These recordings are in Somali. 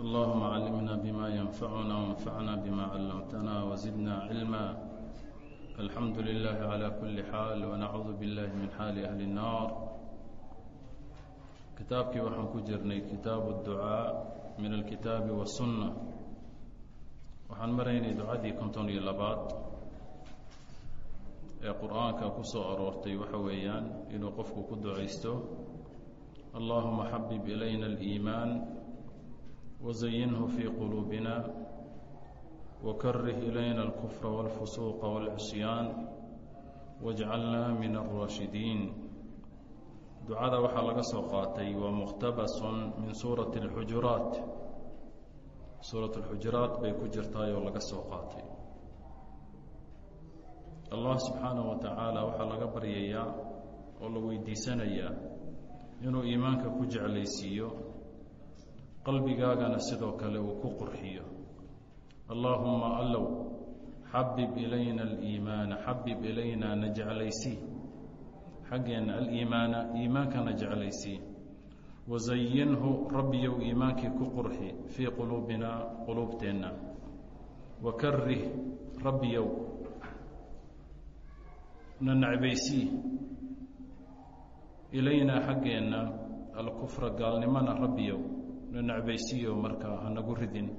اللهم علمنا بما ينفعنا وانفعنا بما علمتنا وزدنا علما الحمد لله على كل حال ونعوذ بالله من xaal أهل النار kitaabkii waxaan ku jirnay kitaabu الducاء min الkitaabi والsuنة waxaan maraynay ducadii konton iyo labaad ee qur'aanka ku soo aroortay waxa weeyaan inuu qofku ku ducaysto allahuma xabib ilayna الإimaan وزينه في قلوبنا وكره إلينا الكفر والفسوق والعصيان واجعلنا من الراشدين ducada waxaa laga soo qaatay waa muqtabasun min suurati اlxujuraat suurat اlxujuraat bay ku jirtaay oo laga soo qaatay allah subxaanaه wa tacaala waxaa laga baryayaa oo la weydiisanayaa inuu iimaanka ku jeclaysiiyo qalbigaagana sidoo kale uu ku qurxiyo. Allaahuma allow xabib ilayna aliimaana xabib ilayna na jeclaysii xaggeenna aliimaana iimaankana jeclaysii wasayinhu rabbiyow iimaankii ku qurxi fii quluubinaa quluubteenna. Wakarih rabbiyow na necbaysii ilaynaa xaggeenna alkufra gaalnimana rabbiyow na necbaysiyo markaa hanagu ridin.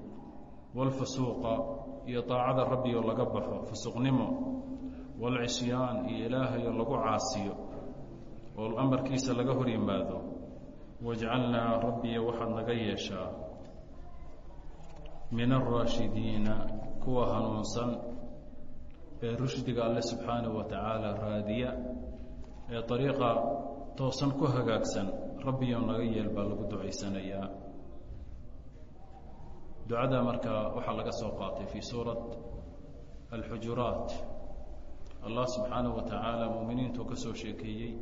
Walfusuuqa iyo daacada rabbioo laga baxo fusuqnimo walcisyaan iyo ilaahayoo lagu caasiyo oo amarkiisa laga hor yimaado wajcalnaa rabbiya waxaad naga yeeshaa. Min alraashidiina kuwa hanuunsan ee rushdiga alle subxaanahu wa tacaala raadiya ee dariiqa toosan ku hagaagsan rabbiyo naga yeel baa lagu ducaysanayaa ducada markaa waxaa laga soo qaatay fii suurat alxujuraat allah subxaanahu wa tacaala muuminiintuu ka soo sheekeeyey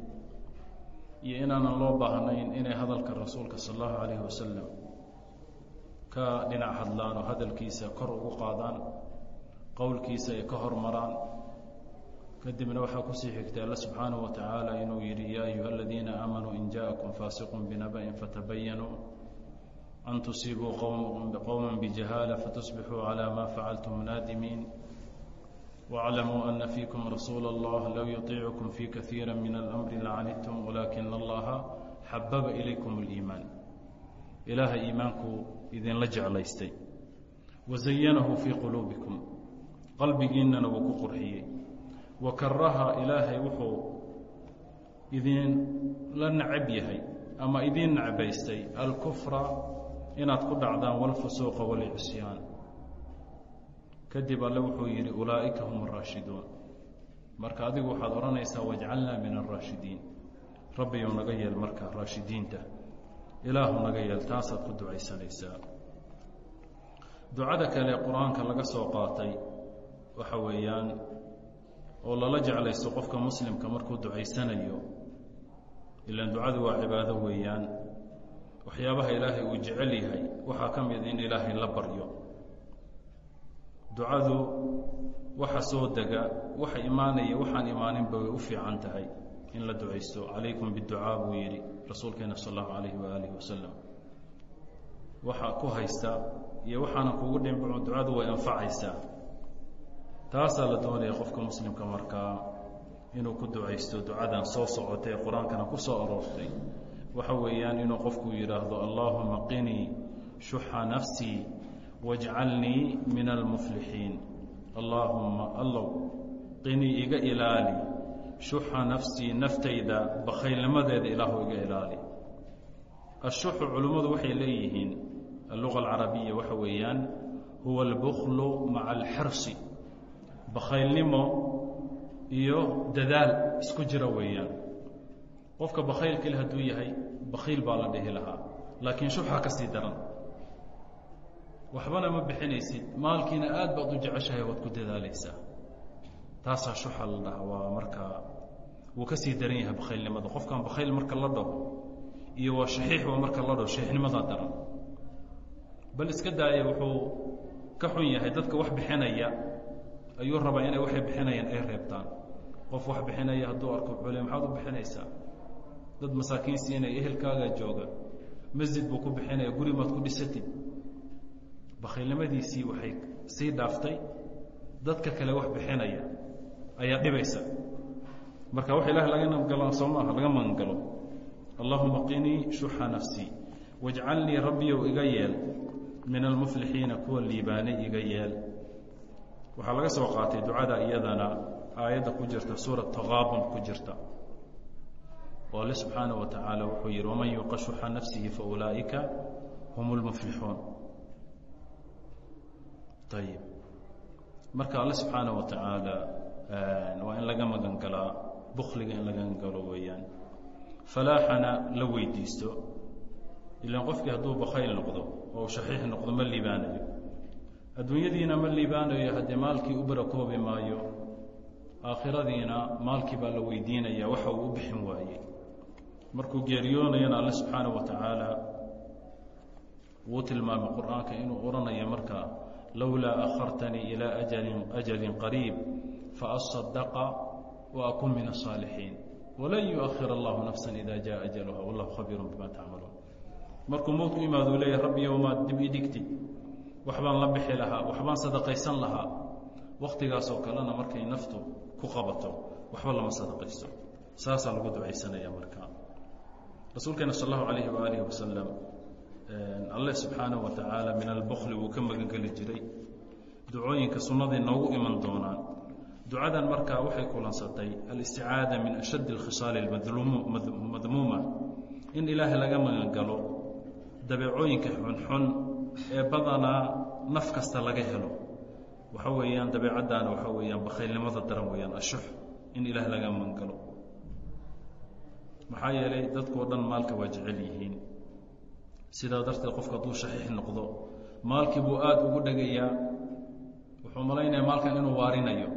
iyo inaanan loo baahnayn inay hadalka rasuulka sal allahu calayhi wasalam ka dhinac hadlaan oo hadalkiisa kor ugu qaadaan qowlkiisa ay ka hormaraan kadibna waxaa ku sii xigtay alla subxaanahu wa tacaala inuu yidhi yaa ayuha aladiina aamanuu in jaaءakum faasiqun binaba'in fatabayanuu an tusiibuu qowma bjahaala fatusbixuu calى ma facaltum naadimiin wاclamuu ana fiikum rasuula اllah low yuطiicukum fi kaiira min اlamri lacanidtum walaakina allaha xababa ilaykum اliimaan ilaaha iimaanku idinla jeclaystay wazayanahu fii quluubikum qalbigiinana wuu ku qurxiyey wakaraha ilaahay wuxuu idinla nacab yahay ama idiin nacbaystay alkufra inaad ku dhacdaan walfusuuqa walcisyaan kadib alle wuxuu yidhi ulaa'ika hum araashiduun marka adigu waxaad odhanaysaa wajcalnaa min alraashidiin rabbiyu naga yeel marka raashidiinta ilaahu naga yeel taasaad ku ducaysanaysaa. Ducada kale qur'aanka laga soo qaatay waxa weeyaan oo lala jeclaysto qofka muslimka markuu ducaysanayo ilaan ducadu waa cibaado weeyaan waxyaabaha ilaahay uu jecel yahay waxaa ka mid in ilaahay la baryo. Ducadu waxa soo dega waxa imaanaya waxaan imaaninba way u fiican tahay in la ducaysto. Calaykum biducaa buu yidhi rasuulkeena sal allahu calayhi waaalih wasalam waxa ku haysta iyo waxaana kugu dhimbaco ducadu way anfacaysaa. Taasaa la doonaya qofka muslimka markaa inuu ku ducaysto ducadan soo socotay qur'aankana ku soo aroortay waxa weeyaan inuu qofku yidhaahdo allaahuma qinii shuxa nafsii wajcalnii min almuflixiin allaahumma allow qinii iga ilaali shuxa nafsii naftayda bakhaylnimadeeda ilaahu iga ilaali. Ashuxu culimmadu waxay leeyihiin alluga alcarabiya waxa weeyaan huwa albuklu maca alxirsi bakhaylnimo iyo dadaal isku jira weeyaan qofka bakhaylkale hadduu yahay bakhiil baa la dhihi lahaa. Laakiin shuxa ka sii daran. Waxbana ma bixinaysid. Maalkiina aad baad u jeceshahay waad ku dadaalaysaa. Taasaa shuxa la dhaha waa markaa wuu ka sii daran yahay bakhaylnimada qofkan bakhayl marka la dhaho iyo waa shaxiixba marka la dhaho shaxiixnimadaa daran. Bal iska daaya wuxuu ka xun yahay dadka wax bixinaya ayuu rabaa inay waxay bixinayaan ay reebtaan. Qof wax bixinaya hadduu arko wuxuu le maxaad u bixinaysaa dad masaakiin siinaya ehelkaagaa jooga. Masjid buu ku bixinaya guri maad ku dhisatid. Bakhaylnimadiisii waxay sii dhaaftay. Dadka kale wax bixinaya ayaa dhibaysa. Marka wax ilaah laga nabgalo soo maaha laga magangalo allahuma qinii shuxa nafsii wajcalnii rabbiyow iga yeel. Min almuflixiina kuwa liibaanay iga yeel. Waxaa laga soo qaatay ducada iyadana aayadda ku jirta suurat takaabun ku jirta oo alle subxaanaه wa tacaala wuxuu yihi waman yuuqa shuxa nafsihi faulaa'ika hum اlmuflixuun ayib marka alle subxaanaه wa tacaala waa in laga magan galaa bukliga in laga galo weeyaan falaaxana la weydiisto ilan qofkii hadduu bakayl noqdo oo shaxiix noqdo ma liibaanayo adduunyadiina ma liibaanayo haddii maalkii u barakoobi maayo aakhiradiina maalkii baa la weydiinaya waxa uu u bixin waayey markuu geeriyoonayana alle subxaana wa tacaala wuu tilmaamay qur'aanka inuu odhanayo markaa lowlaa akhartanii ilaa ajalin ajalin qariib faasadaqa wa akun min asaalixiin walan yuakhir allahu nafsa ida jaa ajaluha wallahu khabiiru bima tacmaluun markuu mowdku imaado u leeyahy rabbi yowmaad dib i dhigtid waxbaan la bixi lahaa waxbaan sadaqaysan lahaa. Wakhtigaasoo kalena markay naftu ku qabato waxba lama sadaqayso. Saasaa lagu ducaysanaya markaa rasuulkeena sal allahu alayhi waaalih wasalam alle subxaanaه wa tacaala min albukli wuu ka magangeli jiray. Ducooyinka sunnadii noogu iman doonaan. Ducadan markaa waxay kulansatay alisticaada min ashaddi اlkhisaali madmuuma. In ilaahay laga magangalo dabeecooyinka xunxun ee badanaa naf kasta laga helo. Waxa weeyaan dabeecaddaana waxa weeyaan bakhaylnimada daran weeyaan ashux in ilaah laga magangalo maxaa yeelay dadkao dhan maalka waa jecel yihiin. Sidaa darteed qofka hadduu shaxiix noqdo maalkii buu aada ugu dhegayaa wuxuu malaynaya maalkan inuu waarinayo.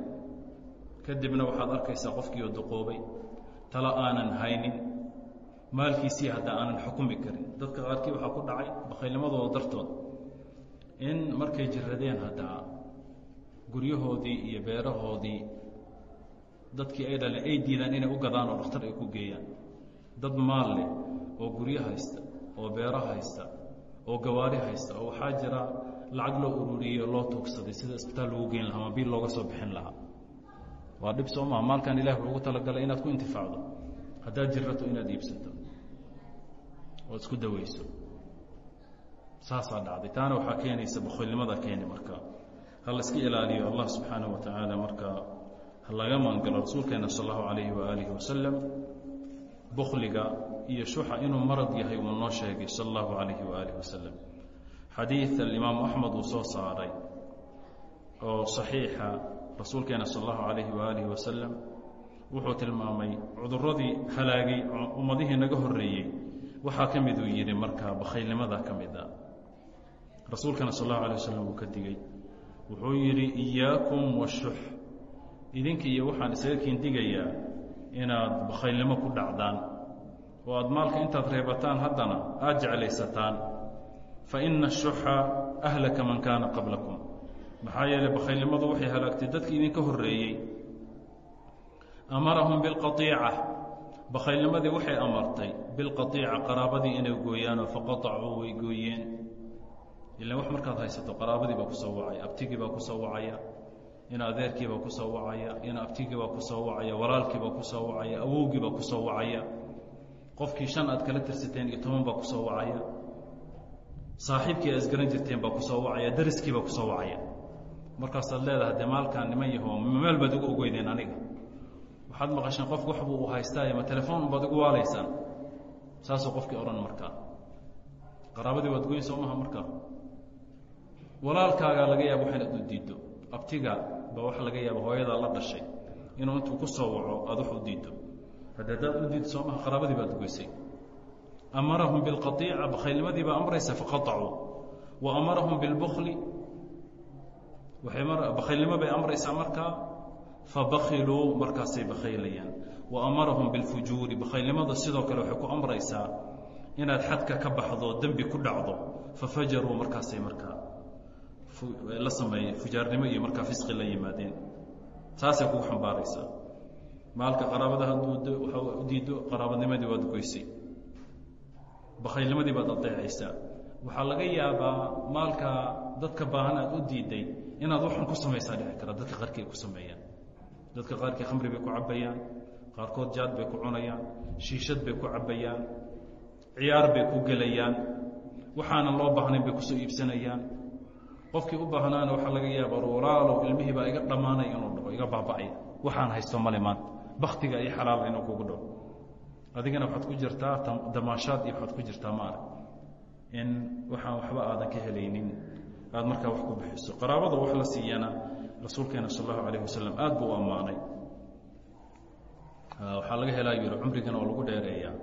Kadibna waxaad arkaysaa qofkii oo duqoobay talo aanan haynin maalkiisii hadda aanan xukumi karin. Dadka qaarkii waxaa ku dhacay bakhaylnimadooda dartood in markay jiradeen haddaa guryahoodii iyo beerahoodii dadkii ay dhaleen ay diidaan inay u gadaan oo dhakhtar ay ku geeyaan dad maal leh oo guryo haysta oo beero haysta oo gawaari haysta oo waxaa jira lacag loo ururiyey oo loo tuugsaday sida isbitaal lagu geyn lahaa ama biil looga soo bixin lahaa. Waa dhib soo maha maalkan ilah wuxuu ugu talagalay inaad ku intifaacdo. Haddaad jirato inaad iibsato. Ood isku daweyso. Saasaa dhacday. Taana waxaa keenaysa bakhoylnimada keeni markaa ha la ilaaliyo allah subxaanaه wa tacaala markaa ha laga maangalo rasuulkeena sal allahu alayhi waaalihi wasalam bukliga iyo shuxa inuu marad yahay wuu noo sheegay sal allahu alayhi waaalihi wasalam xadiid alimaamu axmed uu soo saaray oo saxiixa rasuulkeena sal allahu alayhi waaalihi wasalam wuxuu tilmaamay cuduradii halaagay ummadihii naga horeeyey waxaa ka miduu yidhi markaa bakhaylnimada ka mid a rasuulkana sal allahu alay wasalam uu ka digey wuxuu yidhi iyaakum washux idinka iyo waxaan isaga kiindigayaa inaad bakhaylnimo ku dhacdaan. Oo aad maalka intaad reebataan haddana aad jeclaysataan. Fa ina ashuxa ahlaka man kaana qablakum. Maxaa yeelay bakhaylnimadu waxay halaagtay dadkii idinka horreeyey. Amarahum bilqaiica bakhaylnimadii waxay amartay bilqaiica qaraabadii inay gooyaanoo faqaacuu way gooyeen. Ilan wax markaad haysato qaraabadii baa ku soo wacaya abtigii baa ku soo wacaya in adeerkii baa ku soo wacaya in abtigii baa ku soo wacaya walaalkii baa ku soo wacaya awowgii baa ku soo wacaya. Qofkii shan aad kala tirsateen iyo toban baa ku soo wacaya. Saaxiibkii aad isgaran jirteen baa ku soo wacaya dariskii baa ku soo wacaya. Markaasaad leedahay dee maalkaan niman yaho meel baad igu ogeydeen aniga. Waxaad maqasheen qofku waxbuu u haystaaye ma telefoon baad igu waalaysaan? Saasuu qofkii odhan markaa qaraabadii waad goyn soo maha markaa walaalkaagaa laga yaaba wax inaad u diiddo. Abtiga baa waxa laga yaaba hooyadaa la dhashay inuu intuu ku soo waco aad wax u diiddo. Haddi haddaad u diiddo soo maha qaraabadii baad goysay. Amarahum bilqaiica bakhaylnimadii baa amraysa faqaacuu wa amarahum bilbukli bakhaylnimo bay amraysaa markaa fabakiluu markaasay bakhaylayaan. Wa amarahum bilfujuuri bakhaylnimada sidoo kale waxay ku amraysaa inaad xadka ka baxdo dembi ku dhacdo. Fafajaruu markaasay markaa la sameeyeen fujaarnimo iyo markaa fisqi la yimaadeen. Saasay kugu xambaaraysaa. Maalka qaraabada hadduu u diiddo qaraabadnimadii waad goysay. Bakhaylnimadii baad adeecaysaa. Waxaa laga yaabaa maalka dadka baahan aad u diiday inaad waxan ku samaysaa dhici kara dadka qaarkii ay ku sameeyaan. Dadka qaarkii khamri bay ku cabbayaan qaarkood jaad bay ku cunayaan shiishad bay ku cabbayaan ciyaar bay ku gelayaan waxaanan loo baahnayn bay ku soo iibsanayaan qofkii u baahnaana waxaa laga yaabaa walaalow ilmihii baa iga dhammaanaya inuu dhaho iga baaba'aya. Waxaan haysto male maanta baktiga iyo xalaala inuu kugu dhaho adigana waxaad ku jirtaa damaashaad iyo waxaad ku jirtaa ma arag in waxaan waxba aadan ka helaynin. Aad markaa wax ku bixiso. Qaraabada wax la siiyana rasuulkeena sal allahu alayh wasalam aad buu ammaanay. Waxaa laga helaa yidhi cumrigana waa lagu dheereeyaa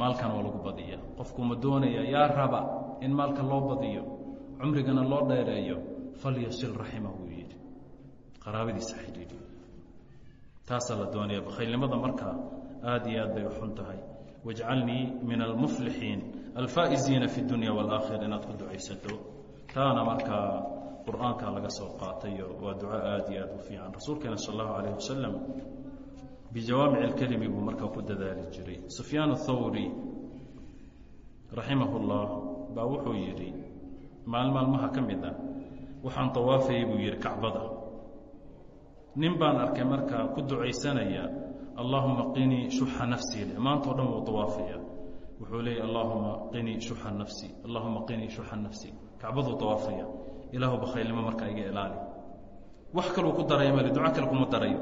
maalkana waa lagu badiya qofku ma doonaya yaa raba in maalka loo badiyo cumrigana loo dheereeyo falyasil raximahu yidhi qaraabadiisa xidhiidhi taasaa la doonaya bakhaylnimada markaa aad iyo aad bay u xun tahay wajcalnii min almuflixiin alfaa'iziina fi dunya wاlaakhira inaad ku ducaysato taana markaa qur'aanka laga soo qaatayo waa duco aad iyo aad u fiican rasuulkeena sal allahu alayh wasalam bijawaamic اlkelimi buu markaa ku dadaali jiray sufyaan اthawri raximah اllah baa wuxuu yidhi maalin maalmaha ka mid ah waxaan tawaafayay buu yidhi kacbada. Nin baan arkay markaa ku ducaysanaya allahuma qinii shuxa nafsii le maantao dhan wuu tawaafaya wuxuu leeyay allahuma qinii shuxa nafsi allahuma qinii shuxa nafsi. Kacbaduu tawaafaya ilaahu bakhaylnimo markaa iga ilaali. Wax kaluu ku daraya male duco kale kuma darayo.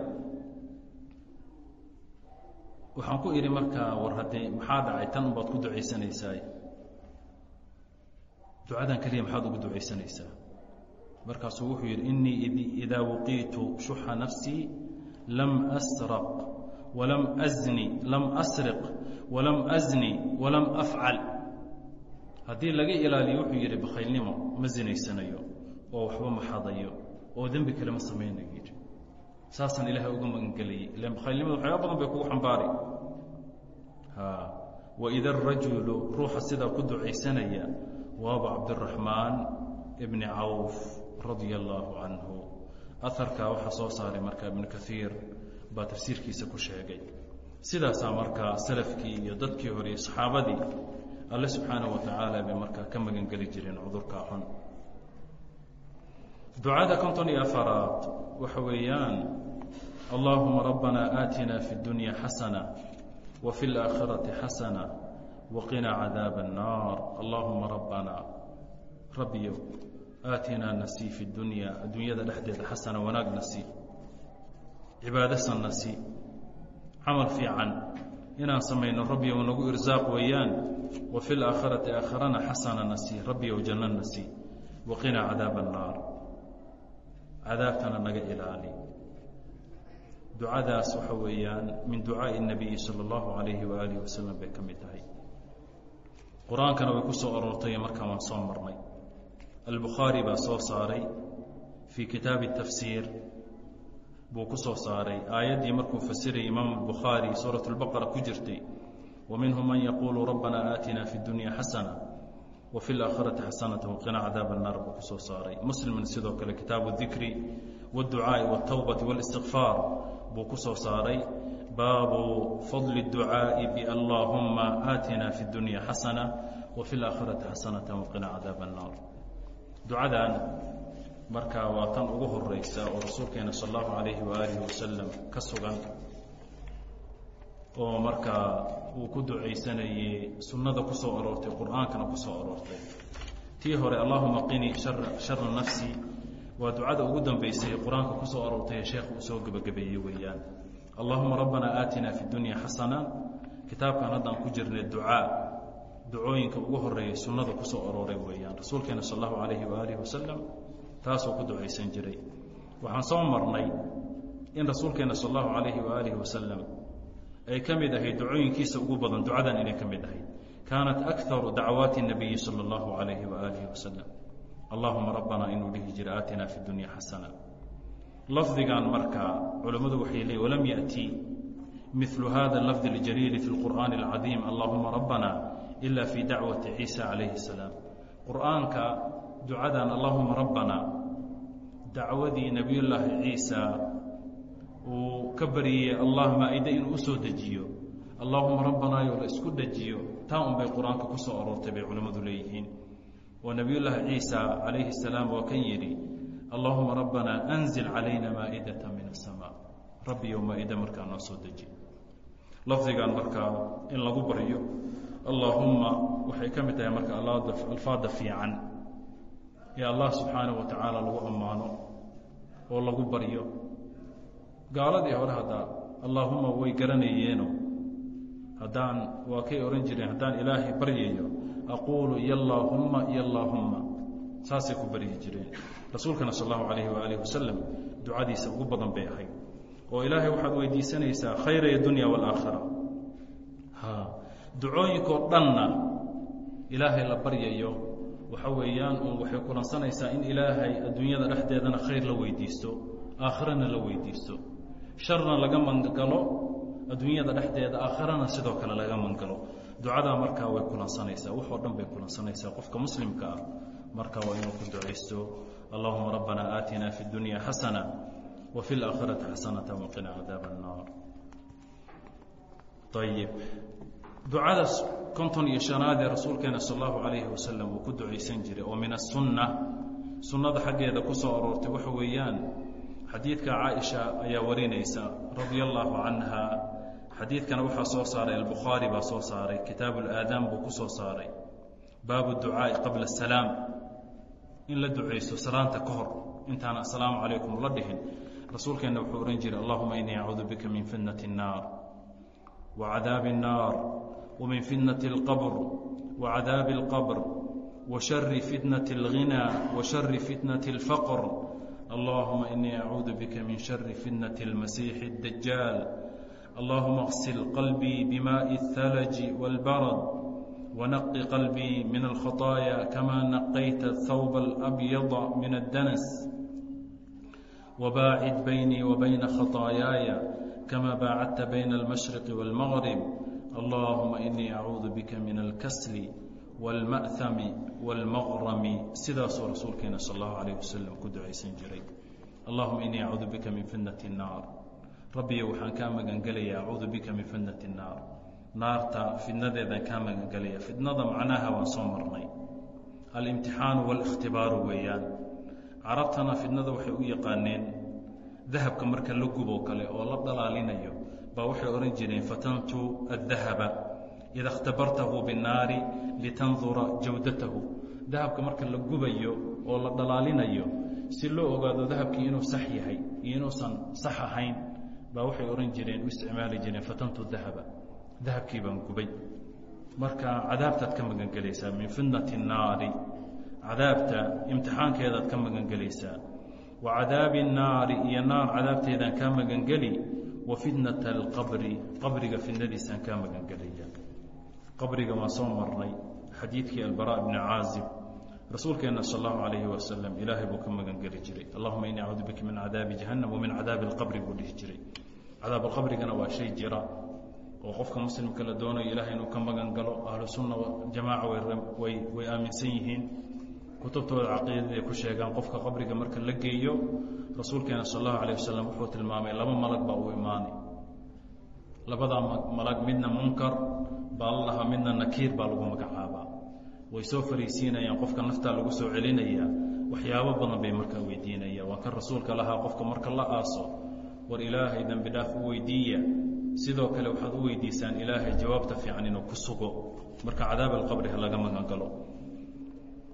Waxaan ku idhi markaa war haddee maxaa dhacay? Tan unbaad ku ducaysanaysaa ducadan keliya maxaad ugu ducaysanaysaa. Markaasuu wuxuu yidhi inii idaa wuqiitu shuxa nafsii lam asraq walam azni lam asriq walam azni walam afcal. Haddii laga ilaaliyo wuxuu yidhi bakhaylnimo ma zinaysanayo oo waxba ma xadayo oo dembi kale ma samaynayo yidhi. Saasaan ilaahay uga magangelayay ilan bakhaylnimada waxyaaba badan bay kugu xambaari. Waida arajulu ruuxa sidaa ku ducaysanaya waaba cabdiraxmaan ibni cawf radia allaahu canhu aharkaa waxaa soo saaray markaa ibnu kaiir baa tafsiirkiisa ku sheegay. Sidaasaa markaa salafkii iyo dadkii hore saxaabadii alle subxaana wa tacaala bay markaa ka magangeli jireen cudurkaa xun. Ducada konton iyo afaraad waxa weeyaan allaahuma rabbana aatina fi اdunya xasana wa fi اlaakhirati xasana waqinaa cadaab الnaar allaahuma rabbana rabbiyo aatinaa nasii fi dunya adduunyada dhexdeeda xasana wanaag nasii cibaadasan nasii camal fiican inaan samayno rabbiyow nagu irsaaq weeyaan wa fi laakhirati aakhirana xasana nasii rabbiyow janno nasii waqinaa cadaab annaar cadaabtana naga ilaali ducadaas waxa weeyaan min ducaaءi الnabiyi salى اllahu alayhi waaalih wasalam bay ka mid tahay qur-aankana way ku soo aroortay markaan waan soo marnay albukhaari baa soo saaray fii kitaabi tafsiir buu ku soo saaray aayaddii markuu fasirayay imaamu albukhaari suurat اlbaqara ku jirtay wa minhum man yaquulu rabbana aatina fi اdunya xasana wa fi اlaakhirati xasanata waqina cadaab الnaar buu ku soo saaray muslimna sidoo kale kitaabu اdikri wاdducaaءi wاtawbati wاlistikfaar buu ku soo saaray baabu fadli ducaa'i biallaahumma aatina fi dunya xasana wa fi laakhirati xasanata waqina cadaab annaar ducadan markaa waa tan ugu horeysa oo rasuulkeena sal allahu alayhi waaalihi wasalam ka sugan oo markaa uu ku ducaysanayey sunnada ku aroortay qur'aankana aroortay tii hore allahuma qini shara nafsi waa ducada ugu dambeysay qur'aanka ku aroortay ee sheekhu uu gebagabeeyey weeyaan allahuma rabbana aatina fi dunya xasana kitaabkan haddaan ku jirnay ducaa ducooyinka ugu horeeyay sunnada ku soo arooray weeyaan. Rasuulkeena sal allahu alayhi waaalih wasalam taasuu ku ducaysan jiray. Waxaan soo marnay in rasuulkeena sal allahu alayhi waaalih wasalam ay ka mid ahayd ducooyinkiisa ugu badan ducadan inay ka mid ahayd. Kaanat akaru dacwaati nabiyi sala allahu alayhi waaalih wasalam allahuma rabbana inuu dhihi jira aatina fi dunya xasana lafdigan markaa culammadu waxay leeyiin walam yaأti miثlu hada lafdi اljaliili fi اlqur'aani اlcadiim allahuma rabbana ila fi dacwati ciisa calayhi الsalaam qur'aanka ducadan allahuma rabbana dacwadii nebiyullaahi ciisa uu ka baryayey allah maa-ide inuu usoo dejiyo allahuma rabbanaayo la isku dejiyo taa un bay qur-aanka ku soo aroortay bay culimmadu leeyihiin oo nebiyullaahi ciisa calayhi الsalaam waa kan yidhi allahuma rabbana anzil calayna maa'idata min aلsamaa rabbiyow maa-ide markaa noo soo deji. Lafdigan markaa in lagu baryo allaahumma waxay ka mid tahay marka alfaada fiican. Ee allah subxaanaه wa tacaala lagu ammaano oo lagu baryo. Gaaladii hore haddaa allaahuma way garanayeeno haddaan waa kay odhan jireen haddaan ilaahay baryayo aquulu yallaahumma yallaahumma saasay ku baryi jireen. Rasuulkana sal allahu alayhi waaalih wasalam ducadiisa ugu badan bay ahayd. Oo ilaahay waxaad weydiisanaysaa khayra dunya waalaakhira ha ducooyinkoo dhanna ilaahay la baryayo waxa weeyaan uun waxay kulansanaysaa in ilaahay adduunyada dhexdeedana khayr la weydiisto aakhirana la weydiisto. Sharna laga mangalo adduunyada dhexdeeda aakhirana sidoo kale laga mangalo. Ducadaa markaa way kulansanaysaa waxoo dhan bay kulansanaysaa qofka muslimka ah marka waa inuu ku ducaysto allahuma rabbana aatina fi اdunya xasana wa fi اlaakhirati xasanata waqina cadaab الnaar ayib ducada konton iyo shanaad ee rasuulkeena sal allahu calayhi wasalam uu ku ducaysan jiray oo min asunna sunnada xaggeeda ku soo aroortay waxa weeyaan xadiidka caaisha ayaa warinaysa radia allahu canha xadiidkana waxaa soo saaray albukhaari baa soo saaray kitaabu اlaadaan buu ku soo saaray baabu ducaa'i qabla asalaam in la ducayso salaanta ka hor intaana assalaamu calaykum la dhihin rasuulkeenna wuxuu odhan jiray allahuma inii acuudu bika min fitnati الnaar wa cadaabi الnaar wa min fitnati اlqabr wa cadaabi اlqabr wa shari fitnati اlghinaa wa shari fitnati اlfaqr allahuma inii acuudu bika min shari fitnati اlmasiixi اdajaal allahuma اغsil qalbii bimaaءi الthalji wاlbarad ونق قلبي من الخطايا كما نقيت الثوب الأبيض من الدنس وباعد بيني وبين خطاياي كما باعدت بين المشرق والمغرب اللهم إني أعوذ بك من الكسل والمأثم والمغرم سداس رسولكنا صلى الله عليه وسلم كدعيسن جري اللهم إني أعوذ بك من فنة النار ربي وحان كان مغنقلي أعوذ بك من فنة النار naarta fidnadeedan kaa magangelaya fidnada macnaha waan soo marnay alimtixaanu waاlاkhtibaaru weeyaan carabtana fidnada waxay u yaqaaneen dahabka marka la guboo kale oo la dhalaalinayo baa waxay odhan jireen fatantu aلdahaba ida اkhtabartahu biالnaari litandura jawdatahu dahabka marka la gubayo oo la dhalaalinayo si loo ogaado dahabkii inuu sax yahay iyo inuusan sax ahayn baa waxay odhan jireen u isticmaali jireen fatantu dahaba dahabkii baan gubay marka cadaabtaad ka magan gelaysaa min fitnati الnaari cadaabta imtixaankeedaad ka magan gelaysaa wa cadaabi الnaari iyo naar cadaabteedaan kaa magan geli wa fitnata اlqabri qabriga fitnadiisaan kaa magan gelaya qabriga waan soo marnay xadiidkii albara bni caazib rasuulkeenna sal اllahu alayhi wasalam ilaahay buu ka magan geli jiray allahuma ini acuudu bika min cadaabi jahannam wa min cadaabi اlqabri buu dhihi jiray cadaab alqabrigana waa shay jira oo qofka muslimka la doonayo ilahay inuu ka magan galo ahlu sunna jamaaca way way aaminsan yihiin. Kutubtooda caqiidada ay ku sheegaan qofka qabriga marka la geeyo rasuulkeena sal allahu alayh wasalam wuxuu tilmaamay laba malag baa uu imaanay. Labadaa malag midna munkar baa la midna nakiir baa lagu magacaabaa. Way soo fariisiinayaan qofka naftaa lagu soo celinayaa waxyaabo badan bay markaa weydiinayaan. Waa kan rasuulka lahaa qofka marka la aaso war ilaahay dembi dhaaf u weydiiya sidoo kale waxaad u weydiisaan ilaahay jawaabta fiican inuu ku sugo marka cadaab alqabri ha laga magan galo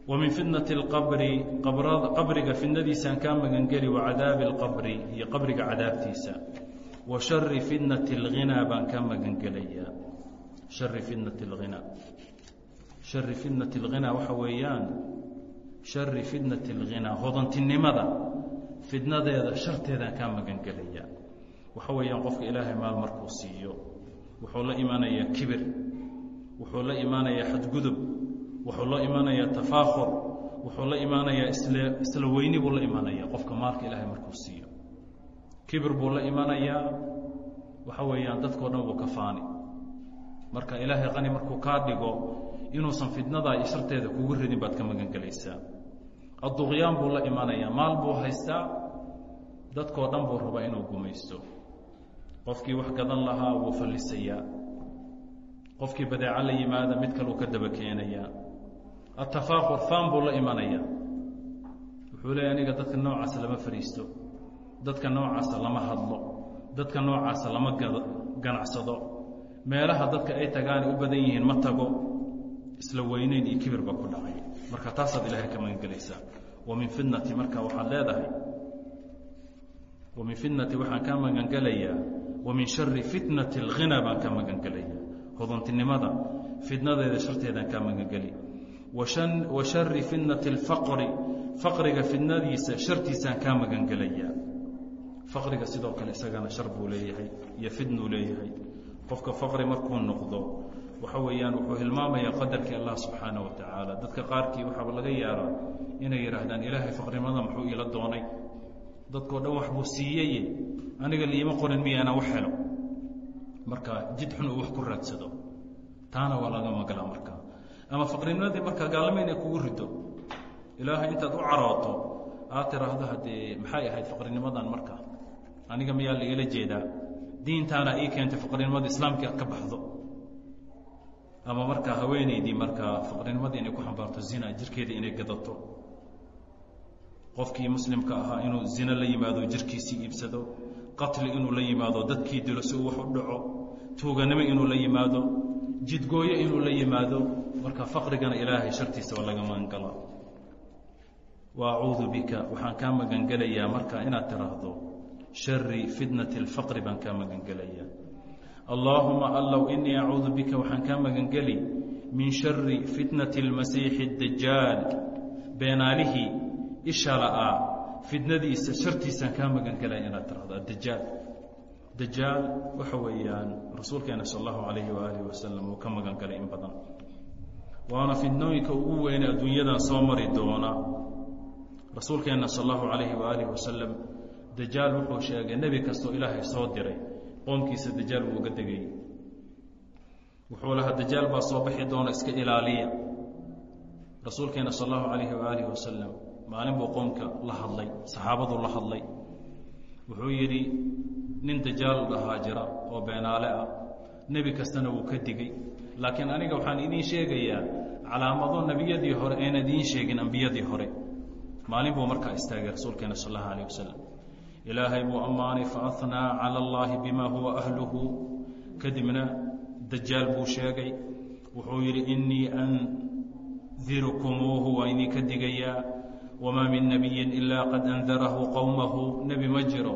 wa min fitnati اlqabri qabriga fitnadiisaan kaa magangeli wa cadaabi اlqabri iyo qabriga cadaabtiisa wa shari fitnati اlghinaa baan kaa magangelayaa shari fitnati اlghinaa shari fitnati اlghinaa waxa weeyaan shari fitnati اlghinaa hodantinimada fitnadeeda sharteedaan kaa magangelayaa waxa weeyaan qofka ilaahay maal markuu siiyo wuxuu la imaanayaa kibir wuxuu la imaanayaa xadgudub wuxuu la imaanayaa tafaakhur wuxuu la imaanayaa isla isla weyni buu la imaanaya qofka maalka ilaahay markuu siiyo. Kibir buu la imanayaa waxa weeyaan dadkao dhan wuu ka faani. Marka ilaahay qani markuu kaa dhigo inuusan fitnadaa iyo sharteeda kugu ridin baad ka magan gelaysaa adduqyaan buu la imanayaa maal buu haystaa dadkoo dhan buu rabaa inuu gumaysto qofkii wax gadan lahaa wuu fallisayaa qofkii badeeco la yimaada mid kaleu ka daba keenayaa. Atafaakur faan buu la imanayaa. Wuxuu leeya aniga dadka noocaasa lama fadhiisto. Dadka noocaasa lama hadlo. Dadka noocaasa lama ganacsado. Meelaha dadka ay tagaanay u badan yihiin ma tago. Isla weyneyn iyo kibir baa ku dhacay. Marka taasaad ilaahay ka magan gelaysaa wa min fitnati marka waxaad leedahay wa min fitnati waxaan kaa magan gelayaa wa min shari fitnati alghina baan ka magan gelayaa hodontinimada fitnadeeda sharteedaan kaa magan geli wa shari fitnati alfaqri faqriga fitnadiisa shartiisaan kaa magan gelayaa faqriga sidoo kale isagana shar buu leeyahay iyo fitnuu leeyahay. Qofka faqri markuu noqdo waxa weeyaan wuxuu hilmaamayaa qadarkii allah subxaana wa tacaala dadka qaarkii waxaaba laga yaabaa inay yidhaahdaan ilaahay faqrimada muxuu iila doonay dadkao dhan wax buu siiyeye aniga liima qorin miyaana wax helo. Marka jid xun uu wax ku raadsado. Taana waa laga magalaa marka. Ama faqrinimadii markaa gaalama inay kugu rido ilaahay intaad u carooto aad tiraahdo haddee maxay ahayd faqrinimadan marka? Aniga miyaa laigala jeedaa? Diintaana ii keentay faqrinimada islaamkii aad ka baxdo. Ama markaa haweenaydii markaa faqrinimadii inay ku xambaarto zina jirkeeda inay gadato qofkii muslimka ahaa inuu zina la yimaado jirkiisii iibsado qatli inuu la yimaado dadkii dilo si uu wax u dhaco tuuganimo inuu la yimaado jidgooyo inuu la yimaado marka faqrigana ilaahay shartiisa waa laga magangala wa acuudu bika waxaan kaa magangelayaa marka inaad tiraahdo shari fitnati اlfaqri baan kaa magangelayaa allaahuma allow inii acuudu bika waxaan kaa magangeli min shari fitnati اlmasiixi اdajaal beenaalihii isha la'aa fitnadiisa shartiisaan kaa magangelaya inaad tirahdo addajaal. Dajaal waxa weeyaan rasuulkeena sal allahu calayhi waaalih wasalam uu ka magan galay in badan. Waana fitnooyinka ugu weyne adduunyadan soo mari doona. Rasuulkeenna sal allahu calayhi waaalih wasalam dajaal wuxuu sheegay nebi kastoo ilaahay soo diray qoomkiisa dajaal wuu uga degay. Wuxuu lahaa dajaal baa soo bixi doona iska ilaaliya. Rasuulkeena sal allahu calayhi waaalih wasalam maalin buu qoomka la hadlay saxaabaduu la hadlay. Wuxuu yidhi nin dajaal dhahaa jira oo beenaale ah nebi kastana wuu ka digey laakiin aniga waxaan idiin sheegayaa calaamado nebiyadii hore ayna idiin sheegin ambiyadii hore. Maalin buu markaa istaagay rasuulkeena sal allahu alayh wasalam ilaahay buu ammaanay faanaa cala allaahi bima huwa ahluhu. Kadibna dajaal buu sheegay. Wuxuu yidhi inii andirukumuuhu waa idinka digayaa wamaa min nabiyin ilaa qad andarahu qowmahu nebi ma jiro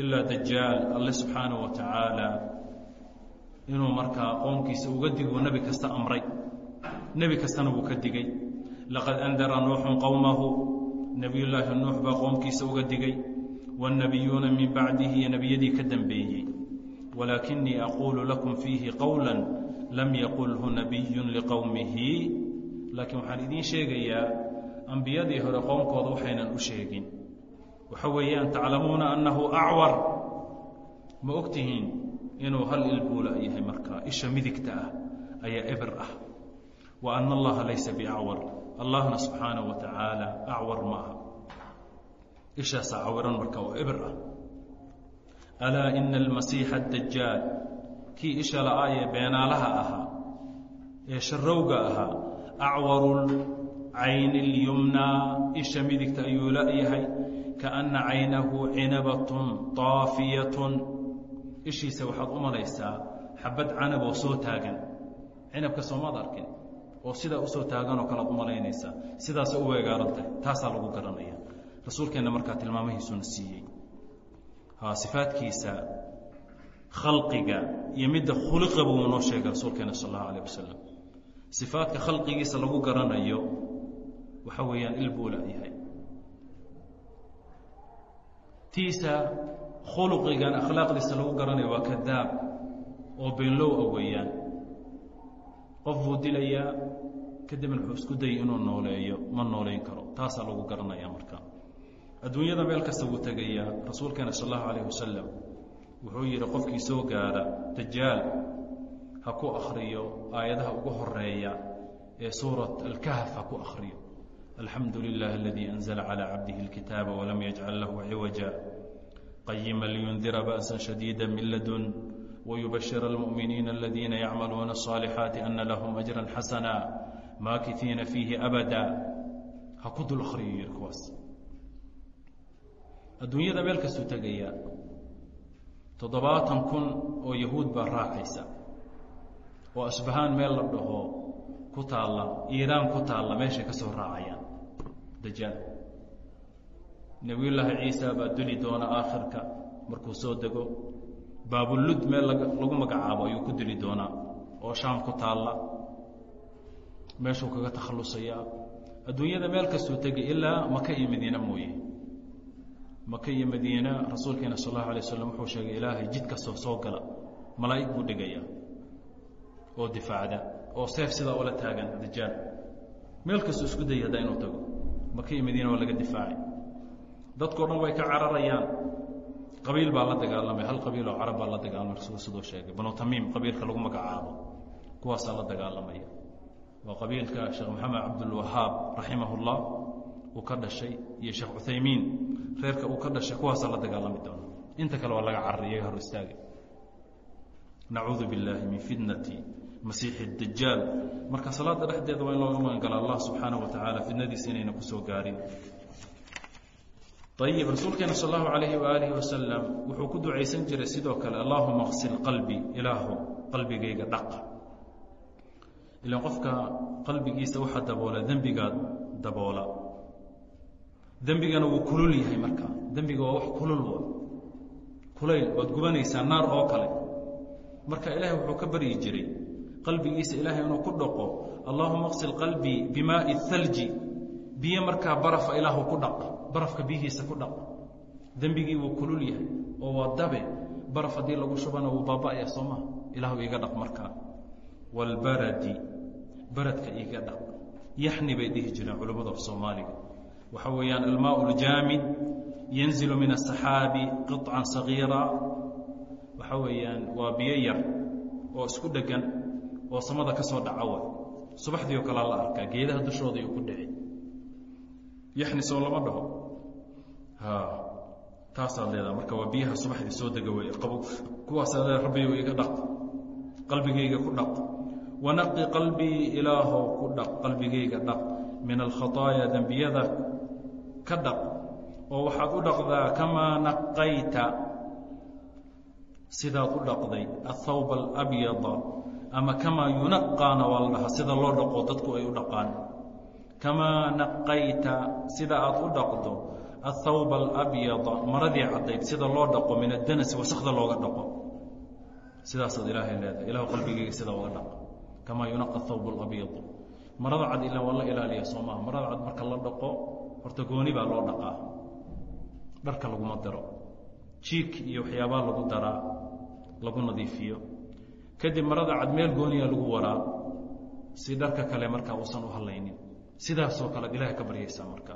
ilaa dajaal alle subxaana wa tacaala inuu markaa qoomkiisa uga digo nebi kasta amray nebi kastana wuu ka digay laqad andara nuuxun qowmahu nebiyullaahi nuux baa qoomkiisa uga digay wاnnabiyuuna min bacdihi iyo nebiyadii ka dembeeyey walaakinii aquulu lakum fiihi qowla lam yaqulhu nabiyu liqowmihi laakiin waxaan idiin sheegayaa ambiyadii hore qoomkooda waxaynan u sheegin. Waxa weeyaan taclamuuna annahu acwar. Ma og inuu hal ilbuula yahay markaa? Isha midigta ah ayaa ebir ah. Wa ana allaha laysa biacwar. Allahna subxaanaه wa tacaala acwar ma aha. Ishaasaa cawiran marka oo ebir ah. Alaa ina almasiixa adajaal kii isha la'aa ee beenaalaha ahaa ee sharowga ahaa acwaru cayni اlyumnaa isha midigta ayuu layahay kaأna caynahu cinabatun طaafiyatun ishiisa waxaad u malaysaa xabad canab oo soo taagan cinabka soomaad arkin oo sidaa usoo taaganoo kalead u malaynaysaa sidaasay u weegaarantahay taasaa lagu garanaya rasuulkeenna markaa tilmaamahiisuna siiyey sifaadkiisa khalqiga iyo midda khuliqa buu noo sheegay rasuulkeena sal allahu alayh wasalam sifaadka khalqigiisa lagu garanayo waxa weeyaan il buu layahay tiisa khuluqigan akhlaaqdiisa lagu garanayo waa kadaab oo beenlow a weeyaan. Qof buu dilayaa kadibna wuxuu isku dayay inuu nooleeyo ma nooleyn karo. Taasaa lagu garanaya marka. Adduunyada meel kasta wuu tegayaa. Rasuulkeena sal allahu alayh wasalam wuxuu yidhi qofkii soo gaara dajaal ha ku akhriyo aayadaha ugu horreeya ee suurat alkahf ha ku akhriyo alxamdu lilah aladii anzla calى cabdihi اlkitaaba walam yajcal lahu ciwaja qayima liyundira ba'sa shadiida min ladun wayubashir almu'miniina aladiina yacmaluuna الصaalixaati ana lahum ajra xasana maakihiina fiihi abada ha ku dul akhriyo yidhi kuwaas adduunyada meel kastuu tegaya toddobaatan kun oo yahuud baa raacaysa oo asbahaan meel la dhaho ku taalla iiraan ku taalla meeshay ka soo raacayaan dajaal. Nebiyullaahi ciisa baa duli doona aakhirka markuu soo dego. Baabulud meel lagu magacaabo ayuu ku dili doonaa oo shaam ku taalla. Meeshuu kaga takhallusayaa. Adduunyada meel kastuu tegay ilaa maka iyo madiine mooye. Maka iyo madiina rasuulkeena sal allahu alay waslam wuxuu sheegay ilaahay jid kastoo soo gala malaa'ig buu dhigaya oo difaacda oo seef sidaa ula taagan dajaal. Meel kastuu isku dayay haddaa inuu tago maka iyo madiina waa laga difaacay. Dadkao dhan way ka cararayaan. Qabiil baa la dagaalamay hal qabiil oo carab baa la dagaalamay rasuul siduu sheegay. Banu tamiim qabiilka lagu magacaabo kuwaasaa la dagaalamaya. Waa qabiilka sheekh maxamed cabdulwahaab raximah uu ka dhashay iyo sheekh cuthaymiin reerka uu ka dhashay kuwaasaa la dagaalami doona inta kale waa laga cararay iyaga hor istaagay. Nacuudu biاllaahi min fitnati masiixi dajaal marka salaada dhexdeeda waa in looga magan gala allah subxaanaه wa tacaala fitnadiisa inayna ku soo gaarin. Ayib rasuulkeena sal allahu alayhi waaalih wasalam wuxuu ku ducaysan jiray sidoo kale allaahuma qsil qalbi ilaahu qalbigayga dhaq. Ilan qofka qalbigiisa waxaa daboola dembigaa daboola. Dembigana wuu kulul yahay marka. Dembiga waa wax kulul wa kulayl waad gubanaysaa naar oo kale. Marka ilaahay wuxuu ka baryi jiray qalbigiisa ilaahay inuu ku dhaqo allaahuma qsil qalbii bimaai thalji. Biyo markaa barafa ilaahu ku dhaq barafka biyihiisa ku dhaq. Dembigii wuu kulul yahay oo waa dabe. Baraf haddii lagu shubana wuu baaba'aya soo maha ilaahu iga dhaq markaa. Waalbaradi baradka iga dhaq. Yaxni bay dhihi jireen culammada soomaaliga. Waxa weeyaan almaau ljaamid yanzilu min asaxaabi qiطcan sagiira. Waxa weeyaan waa biyo yar oo isku dhegan oo samada ka soo dhaca wa subaxdii oo kalea la arkaa geedaha dushooda iyuu ku dhici yaxni soo lama dhaho taasaad leedaha marka waa biyaha subaxdii soo dega wey qabo kuwaasaad leeda rabbiyo iga dhaq qalbigayga ku dhaq. Wanaqi qalbii ilaahow ku dhaq qalbigayga dhaq. Min alkhataaya dembiyada ka dhaq. Oo waxaad u dhaqdaa kamaa naqayta sidaad u dhaqday athawb alabyada ama kamaa yunaqaana waa la dhahaa sida loo dhaqo dadku ay u dhaqaan. Kamaa naqayta sida aad u dhaqdo athawb alabyada maradii caddayd sida loo dhaqo min addanasi wasakda looga dhaqo. Sidaasaad ilaahay leedahay. Ilahu qalbigayga sida uga dhaq. Kamaa yunaqa thawb alabyad. Marada cad ilaa waa la ilaaliya soo marada cad marka la dhaqo horta gooni baa loo dhaqaa. Dharka laguma daro. Jiik iyo waxyaabaa lagu daraa lagu nadiifiyo kadib marada cad meel gooniya lagu waraa. Si dharka kale markaa uusan u hadlaynin. Sidaasoo kale ad ilahay ka baryaysaa marka.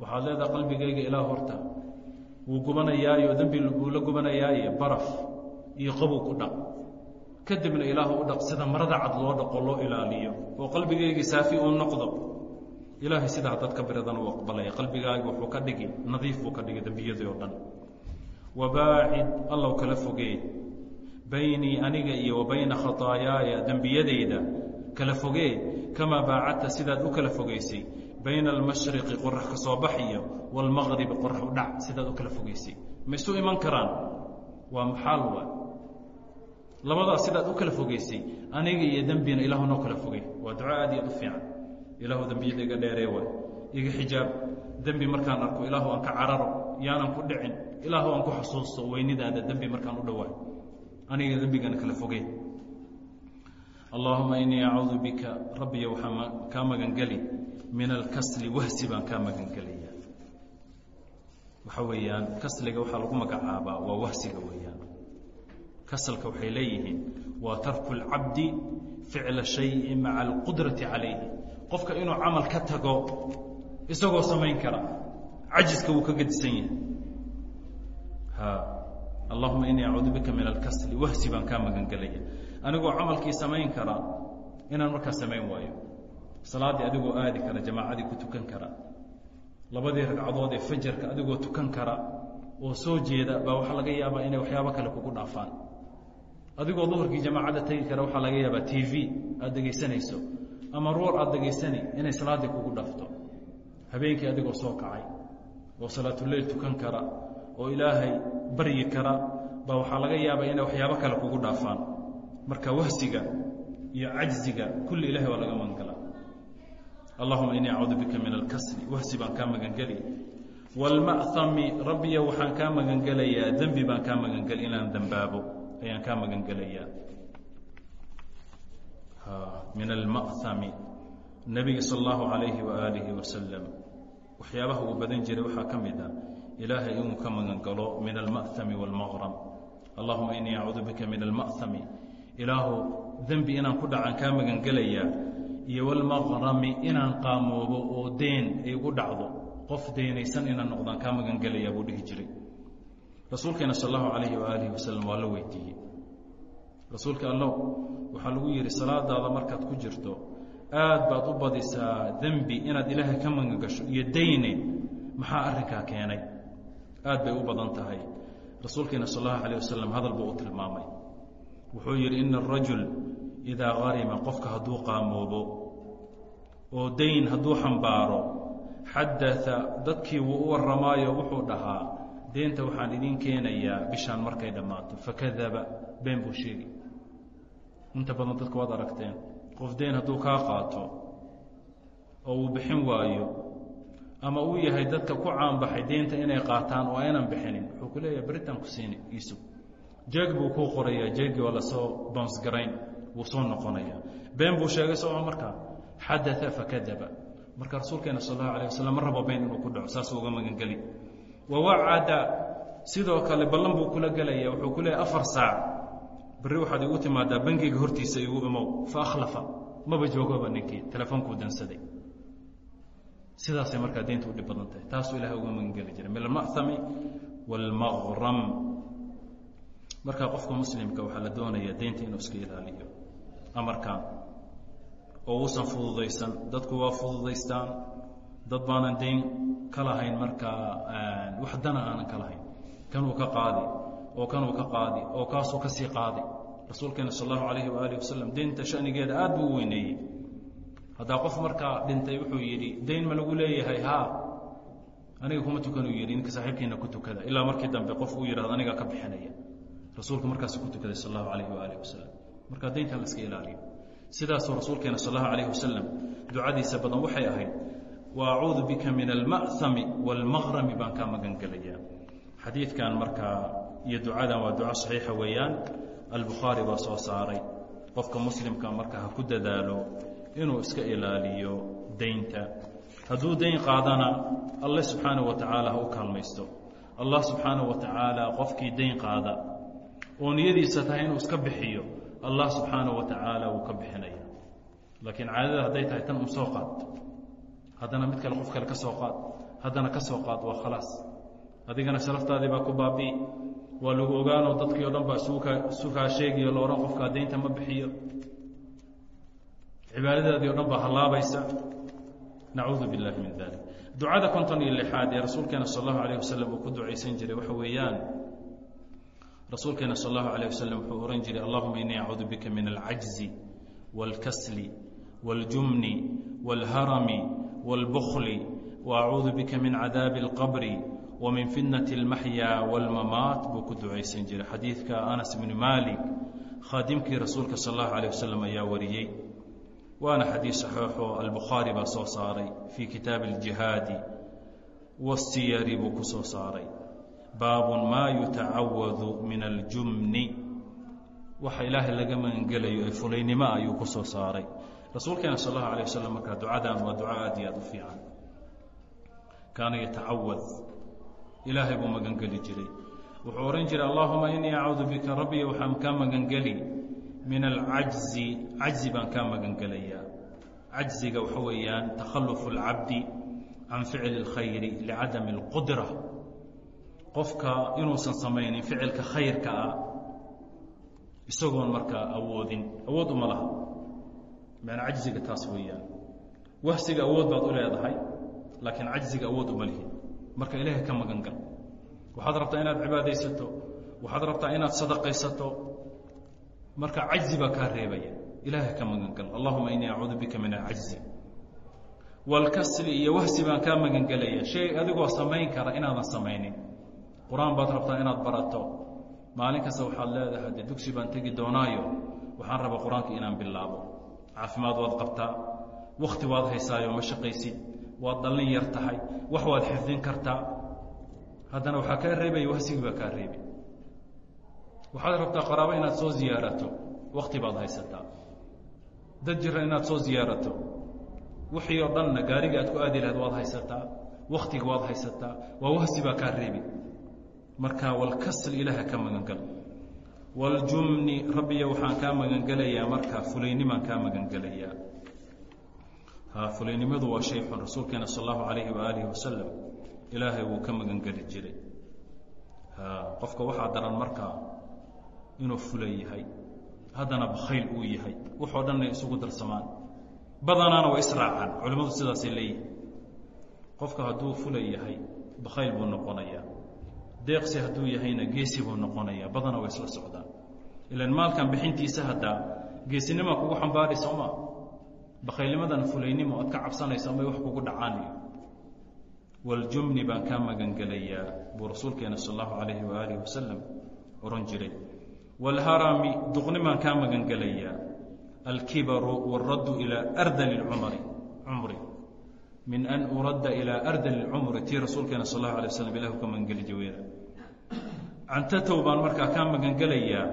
Waxaad leedaha qalbigayga ilaah horta. Wuu gubanayaayo dembi wuu la gubanayaaye baraf iyo qabow ku dhaq. Kadibna ilaahu u dhaq sida marada cad loo dhaqo loo ilaaliyo. Oo qalbigaygii saafi uu noqdo. Ilaahay sidaa dadka biradan uu qalbigaaga wuxuu ka dhigi nadiif buu ka dhigi dembiyadii oo dhan. Wabaacid allow kala fogee baynii aniga iyo wa bayna khataayaaya dembiyadayda kala fogee kamaa baacadta sidaad u kala fogaysay bayna almashriqi qorax ka soo bax iyo waalmaqribi qorax u dhac sidaad u kala fogaysay ma isu iman karaan? Waa maxaal waa labadaas sidaad u kala fogaysay aniga iyo dembina ilaahu noo kala fogey waa duco aad iyo aad u fiican. Ilaahu dembiyada iga dheeree waay. Iga xijaab. Dembi markaan arko ilaahu aan ka cararo yaanan ku dhicin ilaahu aan ku xasuusto weynidaada dembi markaan u dhowaa aniga dembigana kala fogey allaahuma inii acuudu bika rabbiyo waxaan kaa magangeli min alkasli wahsi baan kaa magangelaya waxa weeyaan kasliga waxaa lagu magacaabaa waa wahsiga weeyaan. Kasalka waxay leeyihiin waa tarku اlcabdi ficla shayi maca alqudrati calayhi. Qofka inuu camal ka tago isagoo samayn kara cajiska wuu ka gedisan yahay. Ha allahuma inii acuudu bika min alkasli wahsi baan kaa magangelaya anigoo camalkii samayn kara inaan markaa samayn waayo. Salaaddii adigoo aadi kara jamaacadii ku tukan kara. Labadii ragcadood ee fajarka adigoo tukan kara. Oo soo jeeda baa waxaa laga yaabaa inay waxyaabo kale kugu dhaafaan. Adigoo duhurkii jamaacadda tegi kara waxaa laga yaabaa t v aada dhegaysanayso ama ruur aada dhegaysanay inay salaaddii kugu dhaafto. Habeenkii adigoo soo kacay oo salaatuleyl tukan kara oo ilaahay baryi kara baa waxaa laga yaabaa inay waxyaabo kale kugu dhaafaan. Marka wahsiga iyo cajziga kulli ilahay waa laga magangala allahuma inii acuudu bika min alkasli wahsi baan kaa magangeli wاlma'hami rabbiya waxaan kaa magangelayaa dembi baan kaa magangeli inaan dembaabo ayaan kaa magangelayaa min alma'hami nebiga sal allahu alayhi waaalihi wasalam waxyaabaha uu badan jiray waxaa ka mid ah ilaahay inuu ka magangalo min alma'hami wاlmaqram allahuma inii acuudu bika min alma'hami ilaahu dembi inaan ku dhacaan kaa magangelayaa iyo wlmaqrami inaan qaamoobo oo deen ay ugu dhacdo qof deynaysan inaan noqdaan kaa magangelayaa buu dhihi jiray rasuulkeena sal allahu alayhi waaalihi wasalam waa la weydiiyey rasuulka allow waxaa lagu yidhi salaadaada markaad ku jirto aad baad u badisaa dembi inaad ilaahay ka magangasho iyo dayne maxaa arrinkaa keenay aad bay u badan tahay. Rasuulkeena sal allahu alayh wasalam hadal buu u tilmaamay. Wuxuu yidhi ina arajul idaa qarima qofka hadduu qaamoobo oo dayn hadduu xambaaro xadaa dadkii wuu u warramaayo wuxuu dhahaa deenta waxaan idiin keenayaa bishaan markay dhammaato. Fakadaba been buu sheegi. Inta badan dadka waad aragteen qof deyn hadduu kaa qaato oo uu bixin waayo ama uu yahay dadka ku caanbaxay deenta inay qaataan oo aynan bixinin. Wuxuu ku leeyahay beritaan ku siini iisug jeeg buu kuu qorayaa jeegii waa la soo bonsgarayn wuu soo noqonaya. Been buu sheegay sooma markaa xadaa fakadaba marka rasuulkeena sal allahu alah wasalam ma rabo been inuu ku dhaco saasuu uga magangeli wawacada sidoo kale ballan buu kula gelaya wuxuu ku leeyahy afar saac. Berri waxaad igu timaadaa bangiga hortiisa igu imow fa akhlafa. Maba joogaba ninkii telefoonkuu dansaday sidaasay markaa deynta u dhib badan tahay taasuu ilahay uga magangeli jiray min alma'hami wاlmaqram markaa qofka muslimka waxaa la doonayaa deynta inuu iska ilaaliyo amarkan oo uusan fududaysan dadku waa fududaystaan dad baanan dayn ka lahayn markaa wax dana aanan ka lahayn kanuu ka qaadi oo kanuu ka qaadi oo kaasuu ka sii qaadi rasuulkeena sal allahu alayhi waaalih wasalam deynta shanigeeda aad buu weyneeyey haddaa qof markaa dhintay wuxuu yidhi dayn ma lagu leeyahay haa aniga kuma tukanuu yidhi ninka saaxiibkiina ku tukada. Ilaa markii dambe qof uu yidhahdo anigaa ka bixinaya. Rasuulku markaasu ku tukaday sal allahu alayhi waaalih wasalam markaa deynta la iska ilaaliyo. Sidaasuu rasuulkeena sal allahu alayh wasalam ducadiisa badan waxay ahayd wa bika min alma'hami wاlmaqrami baan kaa magangelayaa xadiidkan markaa iyo ducadan waa duco saxiixa weeyaan. Albukhaari baa soo saaray. Qofka muslimka marka ha ku dadaalo inuu iska ilaaliyo daynta hadduu dayn qaadana alle subxaana wa tacaala ha u kaalmaysto. Allah subxaana wa tacaala qofkii dayn qaada oo niyadiisa tahay inuu iska bixiyo allah subxaana wa tacaala wuu ka bixinaya. Laakiin caadada hadday tahay tan un soo qaad. Haddana mid kale qof kale ka soo qaad. Haddana ka soo qaad waa khalaas. Adigana sharaftaadii baa ku baabi'i. Waa lagu ogaanoo dadkii o dhan baa isu kaa sheegiyo la odhan qofkaa daynta ma bixiyo cibaadadaadii o dhan baa hallaabaysa nacuudu biاllahi min dalik ducada konton iyo lixaad ee rasuulkeena sal allahu alayh wasalam uu ku ducaysan jiray waxa weeyaan rasuulkeena sal allahu alayh wasalam wuxuu ohan jiray allahuma inii acuudu bika min alcajzi wاlkasli wاljumni wاlharami wاlbukli waacuudu bika min cadaabi اlqabri wmin fitnat اlmaxya wاlmamaat buu ku ducaysan jiray xadiidka anas bni malik khaadimkii rasuulka sal allahu alayh wasalam ayaa wariyey waana xadiid saxiixoo albukhaari baa soo saaray fii kitaabi اljihaadi wasiyari buu ku soo saaray baabun maa yutacawadu min aljumni waxa ilaahay laga magangelayo ee fulaynimo ayuu ku soo saaray rasuulkeena sal allahu alayh wasalam markaa ducadan waa duco aad iyo aad u fiican kaana yatacawad ilaahay buu magangeli jiray wuxuu odhan jiray allahuma inii acuudu bika rabbiya waxaan kaa magangeli min alcajzi cajzi baan kaa magangelayaa cajziga waxa weeyaan takhalufu اlcabdi can ficli اlkhayri licadami اlqudra qofka inuusan samaynin ficilka khayrka ah isagoon markaa awoodin awood uma laha maana cajziga taas weeyaan wahsiga awood baad u leedahay laakiin cajziga awood uma lihin marka ilaahay ka magan gal waxaad rabtaa inaad cibaadaysato waxaad rabtaa inaad sadaqaysato marka cajzi baa kaa reebaya. Ilaahay ka magan gal allahuma inii acuudu bika min alcajzi. Wاlkasli iyo wahsi baan kaa magan gelaya shay adigoo samayn kara inaadan samaynin. Qur'aan baad rabtaa inaad barato. Maalin kasta waxaad leedahay dee dugsi baan tegi doonaayo waxaan rabaa qur'aanka inaan bilaabo. Caafimaad waad qabtaa. Wakti waad haysaayo ma shaqaysid. Waad dhallin yar tahay. Wax waad xifdin kartaa. Haddana waxaa kaa reebaya wahsigii baa kaa reebi waxaad rabtaa qaraabo inaad soo ziyaarato. Wakti baad haysataa. Dad jira inaad soo ziyaarato. Wixii oo dhanna gaariga aad ku aadi lahayd waad haysataa. Waktiga waad haysataa. Waa wahsi baa kaa reebi marka walkasl ilaaha ka magangalo waljumni rabbiya waxaan kaa magangelayaa marka fulaynimaan kaa magangelayaa fulaynimadu waa shay xun rasuulkeena sal allahu alayhi waaalihi wasalam ilaahay wuu ka magangeli jiray. Qofka waxaa daran markaa inuu fulay yahay. Haddana bakhayl uu yahay. Waxoo dhanna isugu darsamaan. Badanaana way israacaan. Culimmadu sidaasay leeyihiin qofka hadduu fulay yahay bakhayl buu noqonayaa. Deeqsi hadduu yahayna geesi buu noqonayaa. Badana way isla socdaan. Ilan maalkan bixintiisa haddaa geesinimaa kugu xambaari sooma bakhaylnimadan fulaynimo aad ka cabsanayso amay wax kugu dhacaan waljumni baan kaa magangelayaa buu rasuulkeena sal allahu calayhi waaalihi wasalam ohan jiray waalharami duqnimaan kaa magangelayaa alkibaru wاraddu ilaa ardali cumari cumri min an uradda ilaa ardali اlcumri tii rasuulkeena sal allahu alay waslam ilahu ka magangeli jaweeda cantatow baan markaa kaa magangelayaa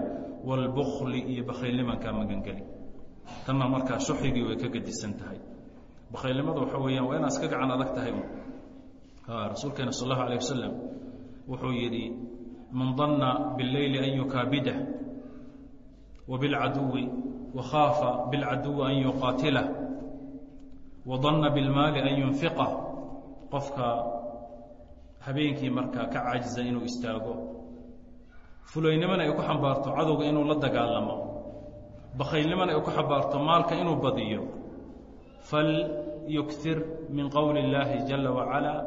wاlbukli iyo bakhaylnimaan kaa magangeli tanna markaa shuxigii way ka gedisan tahay bakhaylnimada waxa weeyaan waa inaad iska gacan adag tahay rasuulkeena sal allahu alayh wasalam wuxuu yidhi man danna biاlleyli an yukaabidah wa bilcaduwi wakhaafa bilcaduwi an yuqaatilah wa danna bilmaali an yunfiqah qofka habeenkii markaa ka caajiza inuu istaago fulaynimana ay ku xambaarto cadowga inuu la dagaalamo bakhaylnimana ay ku xambaarto maalka inuu badiyo falyukir min qowli اllaahi jala wacalaa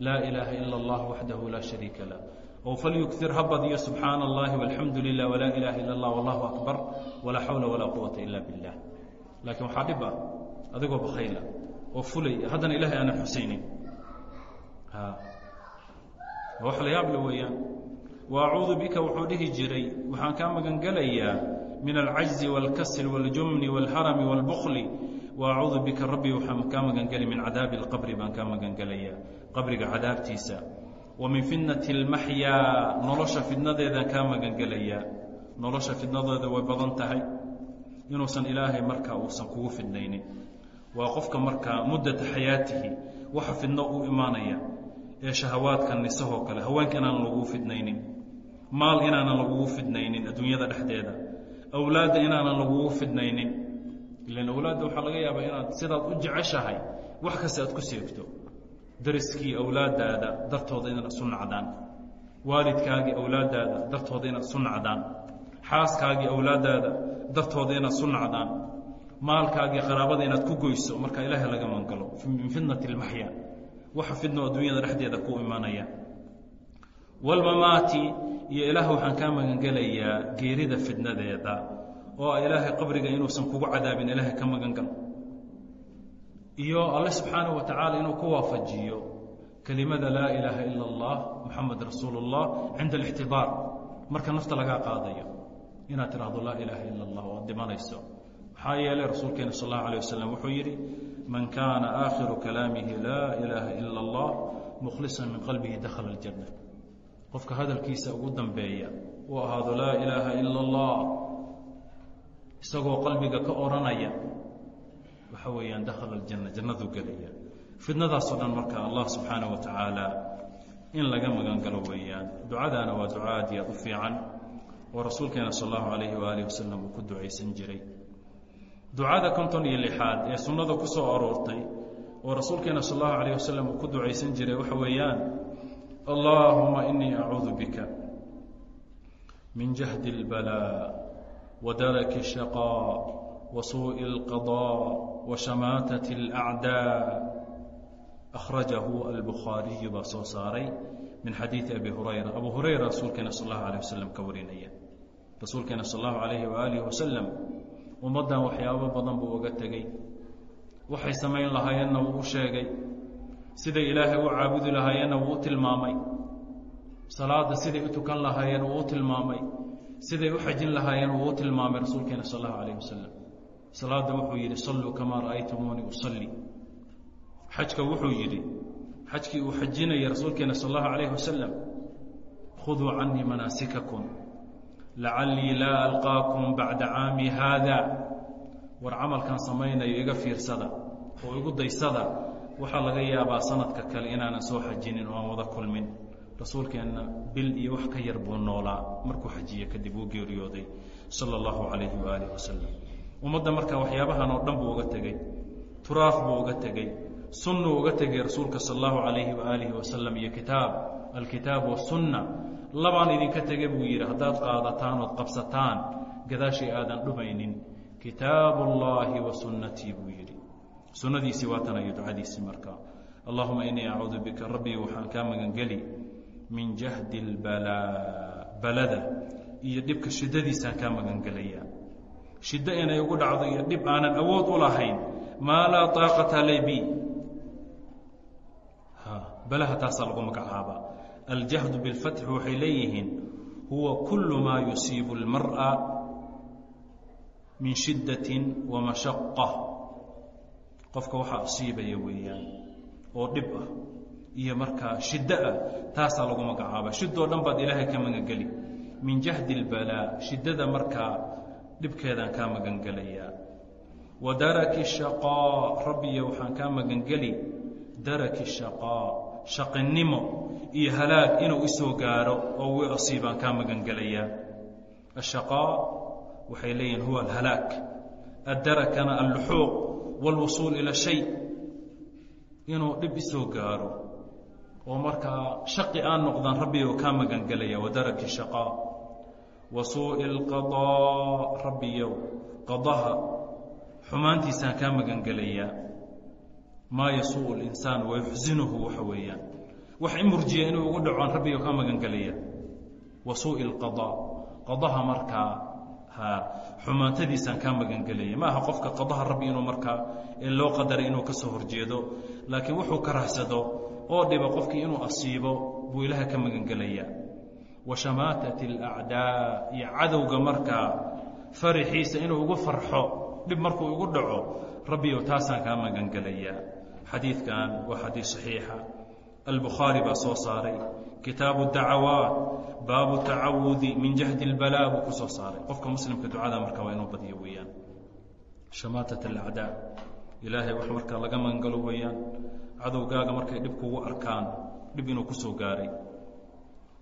laa ilaaha ila اllah waxdahu laa shariika lah ow falyukir ha badiyo subxaana اllahi walxamdu lilah walaa ilaha ila اllah wallahu akbar walaa xawla walaa quwata ila billah laakiin waxaa dhib ah adigoo bakhayla oo fulay haddana ilahay aanan xusaynin wax la yaable weeyaan wa acuudu bika wuxuu dhihi jiray waxaan kaa magangelayaa min alcajzi wاlkasl wاljumni wاlharami wاlbukli wa acuudu bika rabbi waxaan kaa magangeli min cadaabi اlqabri baan kaa magangelayaa qabriga cadaabtiisa wa min fitnati اlmaxyaa nolosha fidnadeedaan kaa magangelayaa nolosha fidnadeeda way badan tahay inuusan ilaahay markaa uusan kugu fidnaynin waa qofka markaa muddata xayaatihi waxa fidno u imaanaya ee shahawaadka nisahoo kale haweenka inaanan lagugu fidnaynin maal inaanan lagugu fidnaynin adduunyada dhexdeeda awlaadda inaanan lagugu fidnaynin ilan awlaadda waxaa laga yaabaa inaad sidaad u jeceshahay wax kasta aad ku seegto dariskii awlaaddaada dartooda inaad isu nacdaan. Waalidkaagii awlaaddaada dartooda inaad isu nacdaan. Xaaskaagii awlaaddaada dartooda inaad isu nacdaan. Maalkaagii qaraabada inaad ku goyso marka ilaahay laga mangalo min fitnati اlmaxya waxa fidno adduunyada dhexdeeda ku imanaya wاlmamaati iyo ilaah waxaan kaa magangelayaa geerida fidnadeeda oo ah ilaahay qabriga inuusan kugu cadaabin ilaahay ka magangal iyo alle subxaanaه wa tacaala inuu ku waafajiyo kelimada laa ilaaha ila اllah muxamed rasuul اllah cinda اlاxtidaar marka nafta lagaa qaadayo inaad tidhaahdo laa ilaaha ila اllah oo ad dhimanayso maxaa yeelay rasuulkeena sal اllahu alيه wasalam wuxuu yidhi man kaana aakhiru kalaamihi laa ilaaha ila اllah mukhlisa min qalbihi dakhala اljanna qofka hadalkiisa ugu dambeeya uu ahaado laa ilaaha ila اllah isagoo qalbiga ka odhanaya waxa weeyaan dakhala aljanna jannaduu gelaya fidnadaasoo dhan marka allah subxaanaه wa tacaala in laga magan galo weeyaan ducadaana waa duca aad iyo aad u fiican oo rasuulkeena sal allahu alayhi waaalih wasalam uu ku ducaysan jiray ducada konton iyo lixaad ee sunnada ku soo aroortay oo rasuulkeena sal allahu alayh wasalam uu ku ducaysan jiray waxa weeyaan allaahuma inii acuudu bika min jahdi اlbalaa wa daraki الshaqaa wa suuءi اlqaضاء wa shamaatat اlأcdaa akhrajahu albukhaariyu baa soo saaray min xadiidi abi hurayra abu hurayra rasuulkeena sal allahu alayh wasalam ka warinaya rasuulkeena sal allahu alayhi waaalih wasalam ummaddan waxyaabo badan buu uga tegey waxay samayn lahaayeenna wuu u sheegay siday ilaahay u caabudi lahaayeenna wuu u tilmaamay salaadda siday u tukan lahaayeen wuu u tilmaamay siday u xajin lahaayeen wuu tilmaamay rasuulkeena sal allahu alayh wasalam salaadda wuxuu yidhi salluu kamaa ra'aytumuuni usalli xajka wuxuu yidhi xajkii uu xajinayay rasuulkeena sal allahu alayh wasalam khuduu canii manaasikakum lacallii laa alqaakum bacda caami haada. War camalkan samaynayo iga fiirsada oo igu daysada waxaa laga yaabaa sanadka kale inaanan soo xajinin oo aan wada kulmin. Rasuulkeenna bil iyo wax ka yar buu noolaa markuu xajiye kadib uu geeriyooday sala allahu calayhi waaalih wasalam ummadda marka waxyaabahan oo dhan buu uga tegey turaaf buu uga tegey sunnuu uga tegay rasuulka sal allahu calayhi waaalihi wasalam iyo kitaab. Alkitaab wasunna labaan idinka tege buu yidhi haddaad qaadataan ood qabsataan gadaashay aadan dhumaynin. Kitaabu اllahi wa sunnatii buu yidhi. Sunnadiisii waatana iyo ducadiisii marka. Allahuma inii acuudu bika rabbii waxaan kaa magangeli. Min jahdi اlbalaa balada. Iyo dhibka shiddadiisaan kaa magangelaya shiddo inay ugu dhacdo iyo dhib aanan awood u lahayn maa laa طaaqata le bi balaha taasaa lagu magacaabaa aljahdu biاlfatxi waxay leeyihiin huwa kulu maa yusiibu اlmar'a min shiddaةi wa mashaqa qofka waxaa asiibaya weeyaan oo dhib ah iyo markaa shiddo ah taasaa lagu magacaaba shidoo dhan baad ilaahay ka magangeli min jahdi اlbalaa shiddada markaa dhibkeedaan kaa magangelayaa wa daraki shaqaa rabbiya waxaan kaa magangeli. Daraki shaqaa shaqinimo iyo halaag inuu isoo gaaro oo wi asiibaan kaa magangelayaa. Ashaqaa waxay leeyihiin huwa alhalaag addarakana alluxuuq wاlwusuul ila shay. Inuu dhib isoo gaaro oo markaa shaqi aan noqdaan rabbigo kaa magangelaya wadaraki shaqaa wa suuءi اlqaضاء rabbiyow qadaha xumaantiisaan kaa magangelayaa maa yasuuءu اlinsaan wayuxsinuhu waxa weeyaan wax i murjiya inuu ugu dhacoon rabbigo kaa magangelaya wa suuءi اlqaضاء qadaha markaa xumaantadiisaan kaa magangelaya ma aha qofka qadaha rabbi inuu markaa ee loo qadaray inuu ka soo horjeedo laakiin wuxuu karahsado oo dhiba qofkii inuu asiibo buu ilaaha ka magangelayaa wa shamaatat alacdaa iyo cadowga markaa faraxiisa inuu ugu farxo dhib markuu igu dhaco rabbiyow taasaan kaa magangelayaa xadiidkan waa xadiid saxiixa. Albukhaari baa soo saaray. Kitaabu dacawaat baabu tacawudi min jahdi اlbalaa buu ku soo saaray. Qofka muslimka ducada marka waa inuu badyo weeyaan. Shamaatat alacdaa ilaahay wax markaa laga magangalo weeyaan. Cadowgaaga markay dhib kugu arkaan dhib inuu ku soo gaaray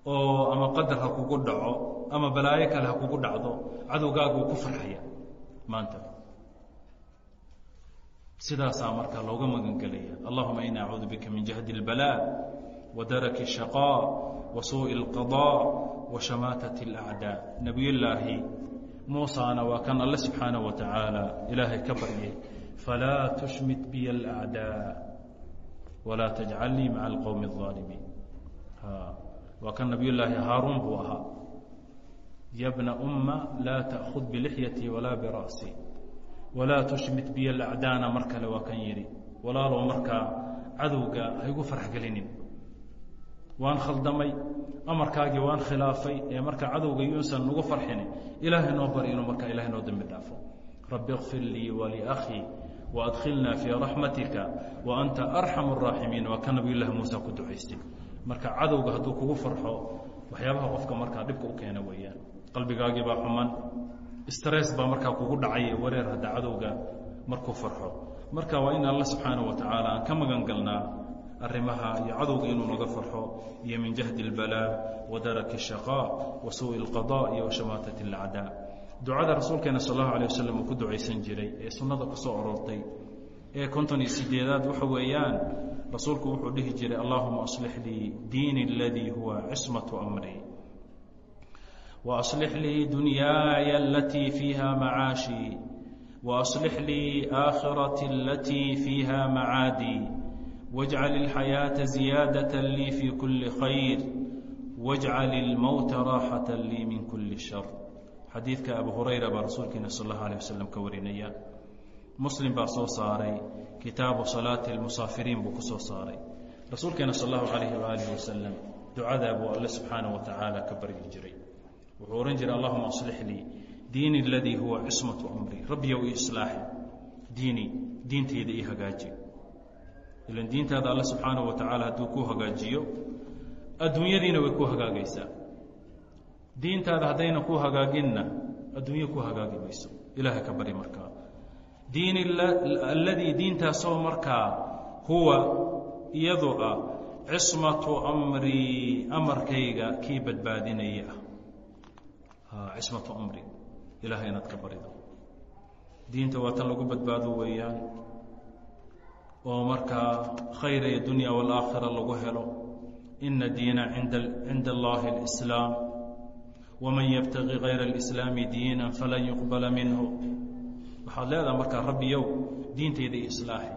oo ama qadar ha kugu dhaco ama balaayo kale ha kugu dhacdo cadowgaaga wuu ku farxaya maanta sidaasaa marka looga magangelaya allahuma ini acuudu bika min jahdi اlbalaa wa daraki الshaqaa wa suuءi اlqaضاء wa shamaatat اlacdaa nebiyullaahi muusana waa kan alle subxaanaه wa tacaala ilaahay ka baryay falaa tushmit biya اlacdaa walaa tajcalnii maca alqowmi الظaalimiin waa kan nabiyullaahi haaruun buu ahaa ya bna umma laa taأkhud bilixyatii walaa bira'si walaa tushmit biya lacdaana mar kale waa kan yidhi walaalow markaa cadowga haygu farxgelinin waan khaldamay amarkaagii waan khilaafay ee marka cadowga yuusan nagu farxini ilaahay noo bari inuu markaa ilahay noo dembi dhaafo rabbi اkfir lii waliakhii waadkhilnaa fii raxmatika wa anta arxamu الraaximiin waa ka nabiyullaahi muuse ku ducaystay marka cadowga hadduu kugu farxo waxyaabaha qofka markaa dhibka u keena weeyaan qalbigaagii baa xuman stress baa markaa kugu dhacay wareer hadda cadowga markuu farxo marka waa in alla subxaana wa tacaala aan ka magan galnaa arrimaha iyo cadowga inuu naga farxo iyo min jahdi اlbalaa wa daraki الshaqaa wa suuءi اlqaضاء iyo washamaatati اlacdaa ducada rasuulkeena sal allahu alay wasalam uu ku ducaysan jiray ee sunnada ku soo aroortay ee konton iyo sideedaad waxa weeyaan rasuulku wuxuu dhihi jiray allahuma aslix lii diini اladii huwa cismatu amri waaslix lii dunyaaya alatii fiiha macaashi waaslix lii aakhirati alatii fiiha macaadii wajcal ilxayaata ziyaadata lii fii kuli khayr wajcal ilmowta raaxata lii min kuli shar. Xadiidka abu hurayra baa rasuulkeena sal allahu alيh wasalam ka warinaya muslim baa soo saaray. Kitaabu salaati اlmusaafiriin buu ku soo saaray. Rasuulkeena sal allahu calayhi waaalih wasalam ducadaa buu alle subxaana wa tacaala ka baryi jiray. Wuxuu ohan jiray allahuma aslix lii diini aladii huwa cismatu amri rabbiyow i islaaxi diini diinteyda ii hagaaji. Ilan diintaada alle subxaana wa tacaala hadduu ku hagaajiyo adduunyadiina way ku hagaagaysaa. Diintaada haddayna ku hagaaginna adduunyo ku hagaagi mayso. Ilaaha ka bari markaa diin alladii diintaasoo markaa huwa iyadu ah cismatu amrii amarkayga kii badbaadinaya. Ah cismatu amri. Ilaha inaad ka barido. Diinta waa tan lagu badbaado weeyaan. Oo markaa khayra iyo dunya waalaakhira lagu helo. Ina diina inda cinda allahi اlislaam wman ybtagi kayra اlislaami diina falan yuqbala minhu waxaad leedaha markaa rabbiyow diintayda islaaxi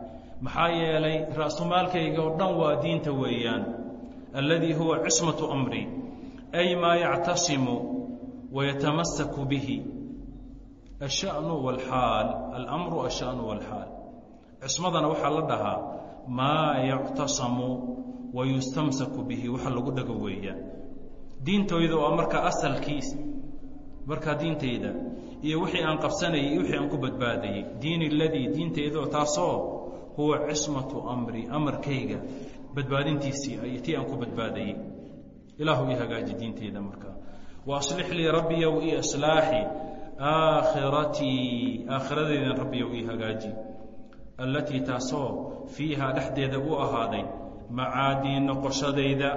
maxaa yeelay ra'sumaalkayga oo dhan waa diinta weeyaan. Alladii huwa cismatu amri ay maa yactasimu wayatamasaku bihi. Ashanu wاlxaal alamru ashanu wاlxaal cismadana waxaa la dhahaa maa yactasamu wayustamsaku bihi waxa lagu dhago weeyaan. Diintooyda waa markaa asalkiis. Markaa diintayda iyo wixii aan qabsanayay iyo wixii aan ku badbaadayey diin iladii diintaydaoo taasoo huwa cismatu amri amarkayga badbaadintiisii tii aan ku badbaadayey ilaahu ii hagaaji diintayda markaa wa aslix lii rabbiyow ii islaaxi aakhiratii aakhiradeedan rabbiyow ii hagaaji. Allatii taasoo fiihaa dhexdeeda u ahaaday macaadii noqoshadayda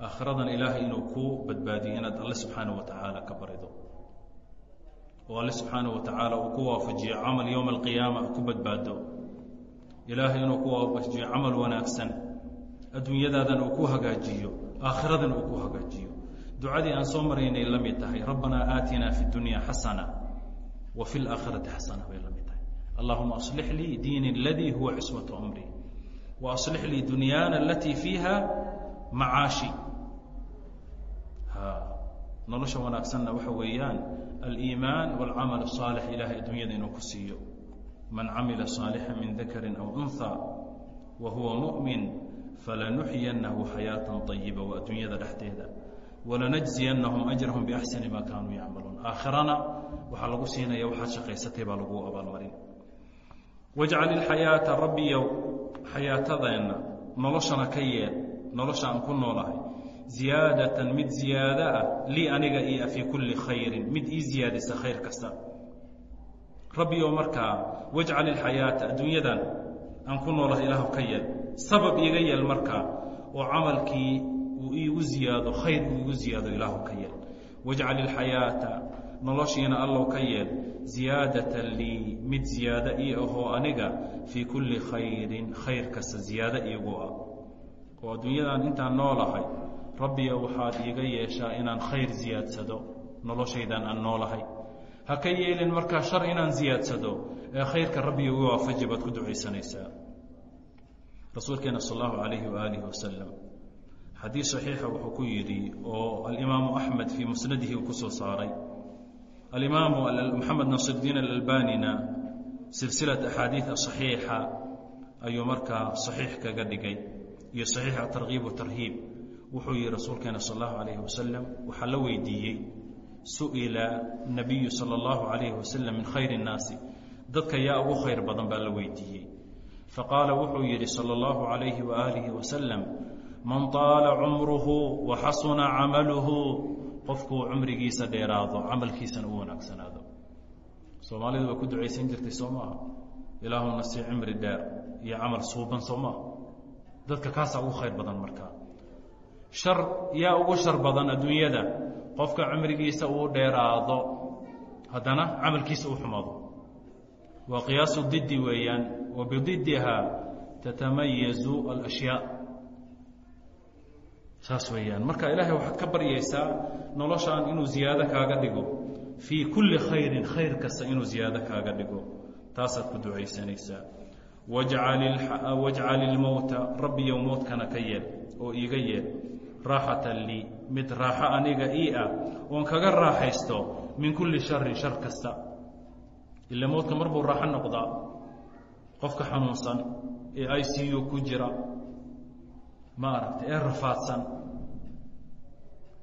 akhiradan ilaahay inuu kuu badbaadiyo inaad alle subxaana wa tacaala ka barido oo alle subxaana wa tacaala uu ku waafajiyo camal yowma alqiyaama ku badbaado ilaahay inuu ku waafajiyo camal wanaagsan adduunyadaadan uu ku hagaajiyo aakhiradan uu ku hagaajiyo ducadii aan soo maraynay la mid tahay rabbanaa aatinaa fi dunya xasana wa fi laakhirati xasana bay la mid tahay allahuma aslix lii diini aladii huwa cismatu amri wa aslix lii dunyaana alatii fiiha macaashi nolosha wanaagsanna waxa weeyaan aliimaan walcamal asaalix ilaahay adduunyada inuu ku siiyo. Man camila saalixa min dakarin aw unhaa wa huwa mu'min falanuxyanahu xayaatan ayiba waa adduunyada dhexdeeda. Walanajziyanahum ajrahum biaxsani maa kaanuu yacmaluun. Aakhirana waxaa lagu siinaya waxaad shaqaysatay baa lagu abaalmarin. Wajcal ilxayaata rabbiyow xayaatadeenna noloshana ka yeel nolosha aan ku noolahay ziyaadatan mid ziyaado ah lii aniga iyo fii kulli khayrin mid ii ziyaadisa khayr kasta. Rabbi oo markaa wajcal ilxayaata adduunyadan aan ku noolahay ilaahu ka yeel. Sabab iiga yeel markaa oo camalkii uu iigu ziyaado khayr uu igu ziyaado ilaahu ka yeel. Wajcal ilxayaata noloshiina allow ka yeel. Ziyaadatan lii mid ziyaado ii ahoo aniga fii kulli khayrin khayr kasta ziyaado iigu ah. Oo adduunyadan intaan noolahay rabbiyo waxaad iiga yeeshaa inaan khayr ziyaadsado noloshaydan aan noolahay. Ha ka yeelin markaa shar inaan ziyaadsado ee khayrka rabbiyo u waafaji baad ku ducaysanaysaa. Rasuulkeena sal allahu calayhi waaalihi wasalam xadiis saxiixa wuxuu ku yidhi oo alimaamu axmed fii musnadihi uu ku soo saaray alimaamu maxamed nasirdiin alalbanina silsilat axaadiid saxiixa ayuu markaa saxiix kaga dhigay iyo saxiixa tarkiib watarhiib wuxuu yihi rasuulkeena sal allahu alayhi wasalam waxaa la weydiiyey su'ila nabiyu sala allahu alayhi wasalam min khayri اnnaasi dadka yaa ugu khayr badan baa la weydiiyey. Faqaala wuxuu yidhi sala allahu alayhi waaalihi wasalam man taala cumruhu wa xasuna camaluhu. Qofkuu cumrigiisa dheeraado camalkiisana u wanaagsanaado. Soomaalidu way ku ducaysan jirtay soo maaha ilaahuna sii cimri dheer iyo camal suuban soo maaha dadka kaasaa ugu khayr badan markaa shar yaa ugu shar badan adduunyada. Qofka cumrigiisa uu dheeraado haddana camalkiisa uu xumaado. Waa qiyaasu didi weeyaan. Wa bididiha tatamayazu alashyaa. Saas weeyaan. Marka ilaahay waxaad ka baryaysaa noloshaan inuu ziyaado kaaga dhigo. Fii kulli khayrin khayr kasta inuu ziyaado kaaga dhigo. Taasaad ku ducaysanaysaa. Wajcal ilmowta rabbiyow mowtkana ka yeel oo iiga yeel raaxatan lii. Mid raaxo aniga ii ah oon kaga raaxaysto min kulli sharin shar kasta. Ila mowdka mar buu raaxo noqdaa. Qofka xanuunsan ee i c u ku jira ma aragtay ee rafaadsan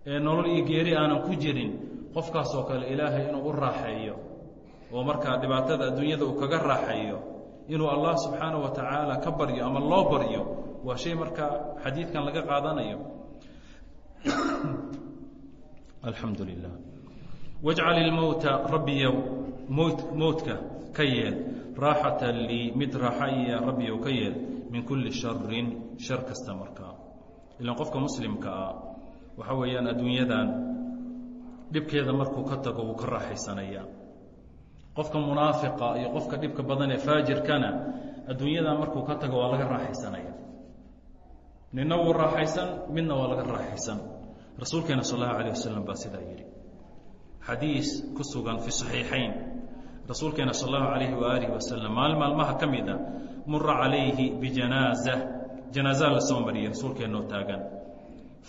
ee nolol iyo geeri aanan ku jirin qofkaasoo kale ilaahay inuu u raaxeeyo oo markaa dhibaatada adduunyada uu kaga raaxeeyo inuu allah subxaana wa tacaala ka baryo ama loo baryo waa shay markaa xadiidkan laga qaadanayo alxamdu lilah wajcal ilmowta rabbiyow mowt mowtka ka yeel raaxatan lii mid raaxa iya rabbiyow ka yeel min kulli sharin shar kasta markaa ilaan qofka muslimka ah waxa weeyaan adduunyadan dhibkeeda markuu ka tago wuu ka raaxaysanayaa. Qofka munaafiqa iyo qofka dhibka badan ee faajirkana adduunyadan markuu ka tago waa laga raaxaysanaya nina wuu raaxaysan midna rasuulkeena sal allahu alah wasalam baa sidaa yidhi. Xadiis ku sugan fi saxiixayn. Rasuulkeena sal allahu alayhi waaalih wasalam maalin maalmaha ka mid a mura calayhi bijanaaza janaaza. La soo mariyey rasuulkeennoo taagan.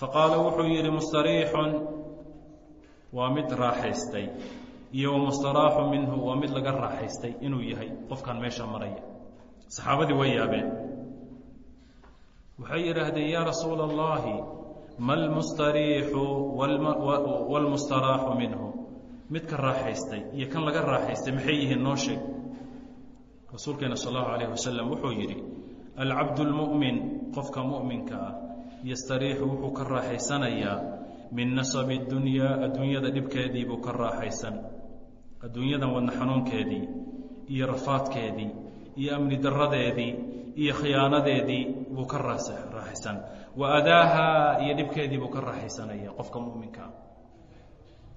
Faqaala wuxuu yidhi mustariixun. Waa mid raaxaystay iyo wamustaraaxu minhu waa mid laga raaxaystay inuu yahay qofkan meesha maraya. Saxaabadii way yaabeen. Waxay yidhaahdeen yaa rasuula allahi ma lmustariixu wاlmustaraaxu minhu midka raaxaystay iyo kan laga raaxaystay maxay yihiin noo sheeg rasuulkeena sal allahu alayh wasalam wuxuu yidhi alcabdu اlmu'min qofka mu'minka ah yastariixu wuxuu ka raaxaysanayaa min nasabi اdunyaa adduunyada dhibkeedii buu ka raaxaysan adduunyadan wadna xanuunkeedii iyo rafaadkeedii iyo amni daradeedii iyo khiyaanadeedii buu ka raaxaysan wa iyo dhibkeedii buu ka raaxaysanaya qofka muminkaa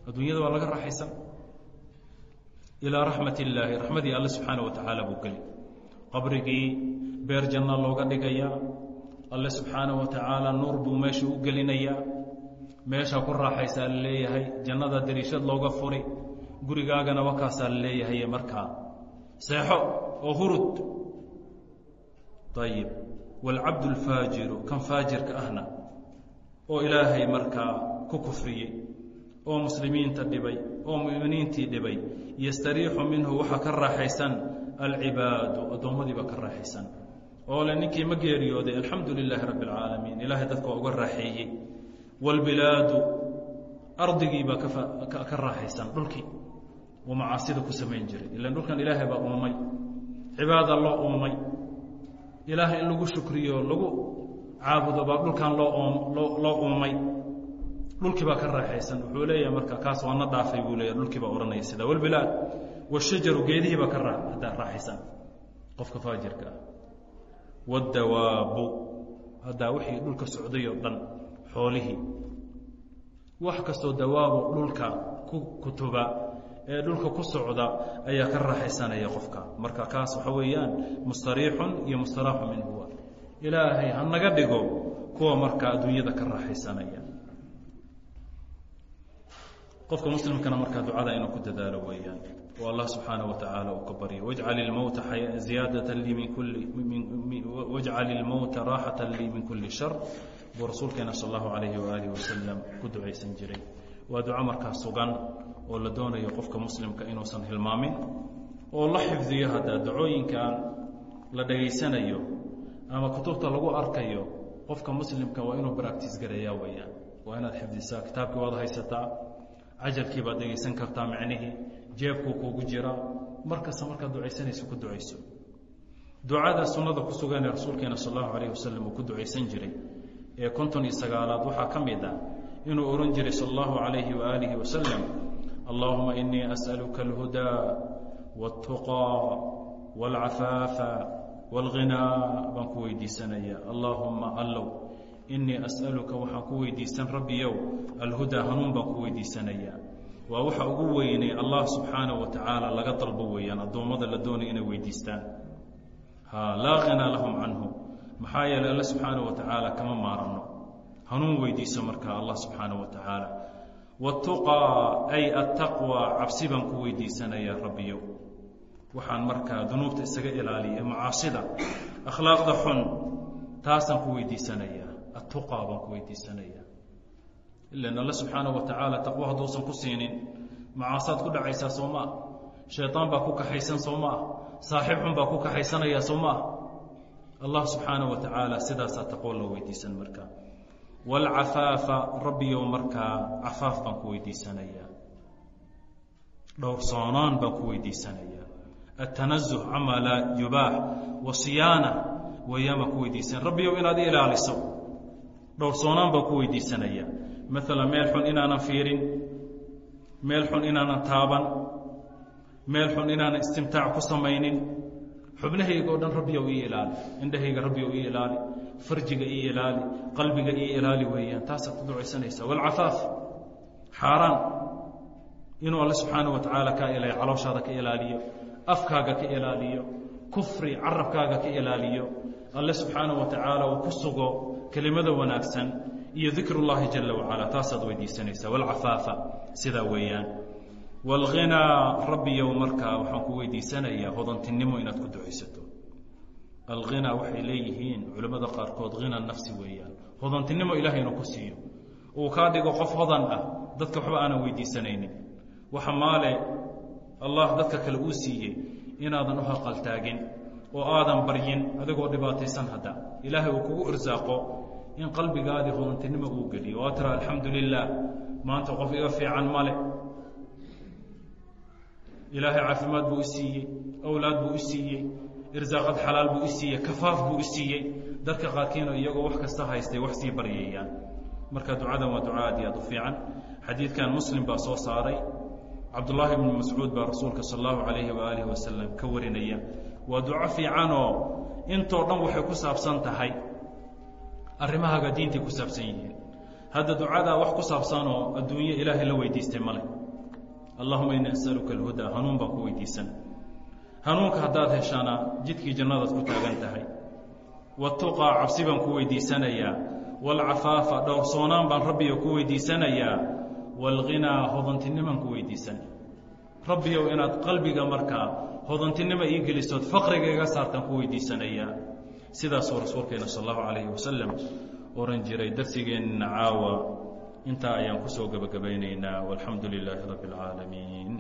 adduunyada waa laga raaxaysan. Ilaa raxmat illaahi raxmadii alle subxaana wa tacaala buu geli qabrigii beer janna looga dhigayaa. Alle subxaana wa tacaala nuur buu meesha u gelinayaa. Meeshaa ku raaxaysaa la leeyahay. Jannada dariishad looga furi. Gurigaagana wakaasaa la leeyahay markaa. Seexo oo hurud. Ayib waalcabdu alfaajiru kan faajirka ahna oo ilaahay markaa ku kufriyey oo muslimiinta dhibay oo mu'miniintii dhibay yastariixu minhu waxaa ka raaxaysan alcibaadu addoommadiiba ka raaxaysan oo le ninkii ma geeriyooday alxamdu lilaahi rabbi alcaalamiin ilaahay dadka uga raaxeeyey waalbilaadu ardigiibaa ka raaxaysan dhulkii uu macaasida ku samayn jiray ilan dhulkan ilaahay baa uumay cibaada loo uumay ilaahay in lagu shukriyo lagu caabudo baa dhulkan loo uumay dhulkii baa ka raaxaysan. Wuxuu leeyahay marka kaas waa na dhaafay buu leeya dhulkii baa odhanaya sida walbilaad washajaru geedihii baa ka raaxaysan. Qofka faajirka ah. Waddawaabu haddaa wixii dhulka socday oo dhan xoolihii. Wax kastoo dawaabo dhulka ku kutuba ee dhulka ku socda ayaa ka raaxaysanaya qofka. Marka kaas waxa weeyaan mustariixun iyo mustaraaxu minhu ilaahay ha naga dhigo kuwa markaa adduunyada ka raaxaysanaya. Qofka muslimkana markaa ducada inuu ku dadaalo weeyaan oo allah subxaanaه wa tacaala uu ka baryo wajcal ilmowta ziyaadata lii min kuli wajcal ilmowta raaxata lii min kuli shar buu rasuulkeena sal allahu alayhi waaalih wasalam ku ducaysan jiray waa duco markaa sugan oo la doonayo qofka muslimka inuusan hilmaamin oo la xifdiyo haddaa dacooyinkan la dhegaysanayo ama kutubta lagu arkayo qofka muslimka waa inuu baractiis gareeyaa weeyaan. Waa inaad xifdisaa kitaabkii waad haysataa cajalkii baad dhegaysan kartaa micnihii jeebkuu kuugu jiraa mar kasta markaad ducaysanayso ku ducayso. Ducada sunnada ku suganee rasuulkeena sal allahu alayh wasalam uu ku ducaysan jiray ee konton iyo sagaalaad waxaa ka mid ah inuu ohan jiray sal allahu alayhi waaalihi wasalam allahuma inii as'aluka alhudaa wاltuqaa wاlcafaafa wاlghinaa baan ku weydiisanaya allaahuma allow inii as'aluka waxaan ku weydiisan rabbiyow alhudaa hanuun baan ku weydiisanayaa waa waxa ugu weynay allah subxaanaه wa tacaala laga dalbo weeyaan addoommada la doonaya inay weydiistaan ha laa ghinaa lahum canhu maxaa yeelay alle subxaanaه wa tacaala kama maaranno hanuun weydiiso markaa allah subxaanaه wa tacaala wاtuqaa ay attaqwى cabsi baan ku weydiisanayaa rabbiyow waxaan markaa dunuubta isaga ilaaliya macaasida akhlaaqda xun taasaan ku weydiisanayaa attuqaa baan ku weydiisanayaa ilan alle subxaanaه wa tacaala taqwo hadduusan ku siinin macaasaad ku dhacaysaa soo ma ah shayطaan baa ku kaxaysan soo ma ah saaxiib xun baa ku kaxaysanaya soo ma ah allah subxaanaه wa tacaala sidaasaa taqwo loo weydiisan markaa walcafaafa rabbiyow markaa cafaaf baan ku weydiisanayaa dhowrsoonoon baan ku weydiisanayaa atanazuh camaa laa yubaax wasiyaana wayaama ku weydiisan rabbiyow inaad ilaaliso dhowrsoonaan baan ku weydiisanayaa maala meel xun inaanan fiirin meel xun inaanan taaban meel xun inaanan istimtaac ku samaynin xubnahayga o dhan rabbiyow ii ilaali indhahayga rabbiyow ii ilaali farjiga iyo ilaali qalbiga iyo ilaali weeyaan. Taasaad ku ducaysanaysaa. Walcafaaf xaaraan inuu alle subxaana wa tacaala kaa ilayo calooshaada ka ilaaliyo afkaaga ka ilaaliyo kufri carabkaaga ka ilaaliyo alle subxaana wa tacaala uu ku sugo kelimada wanaagsan iyo dikr اllahi jala wacalaa taasaad weydiisanaysaa. Walcafaafa sidaa weeyaan. Walhinaa rabbiyow markaa waxaan ku weydiisanayaa hodantinimo inaad ku ducaysato alghinaa waxay leeyihiin culimmada qaarkood hina nafsi weeyaan. Hodantinimo ilahay inuu ku siiyo. Uu kaa dhigo qof hodan ah dadka waxba aanan weydiisanaynin. Waxa maale allah dadka kale uu siiyey inaadan u haqaltaagin oo aadan baryin adigoo dhibaataysan hadda. Ilaahay uu kugu irsaaqo in qalbigaadii hodantinimo uu geliyo. Waa tira alxamdu lilah maanta qof iga fiican male ilaahay caafimaad buu i siiyey awlaad buu i siiyey irsaaqad xalaal buu i siiyey kafaaf buu i siiyey. Dadka qaarkiina iyagoo wax kasta haystay wax sii baryayaan marka ducadan waa duca aad iyo aad u fiican. Xadiidkan muslim baa soo saaray. Cabdullaahi ibnu mascuud baa rasuulka sal allahu calayhi waaalihi wasalam ka warinaya. Waa duco fiicanoo intoo dhan waxay ku saabsan tahay. Arrimahaaga diintay ku saabsan yihiin. Hadda ducadaa wax ku saabsanoo adduunye ilaahay la weydiistay male allahuma ini asaluka alhudaa hanuun baan ku weydiisan hanuunka haddaad heshana jidkii jannadaad ku taagan tahay. Watuqaa cabsi baan ku weydiisanayaa. Waalcafaafa dhowrsoonaan baan rabbiga ku weydiisanayaa. Waalghinaa hodantinimaan ku weydiisan rabbiyow inaad qalbiga markaa hodantinimo ii gelisood faqriga iga saartaan ku weydiisanayaa. Sidaasuu rasuulkeena sal allahu calayhi wasalam oran jiray darsigeenna caawa. Intaa ayaan ku soo gebagabaynaynaa walxamdu lilaahi rabbi اlcaalamiin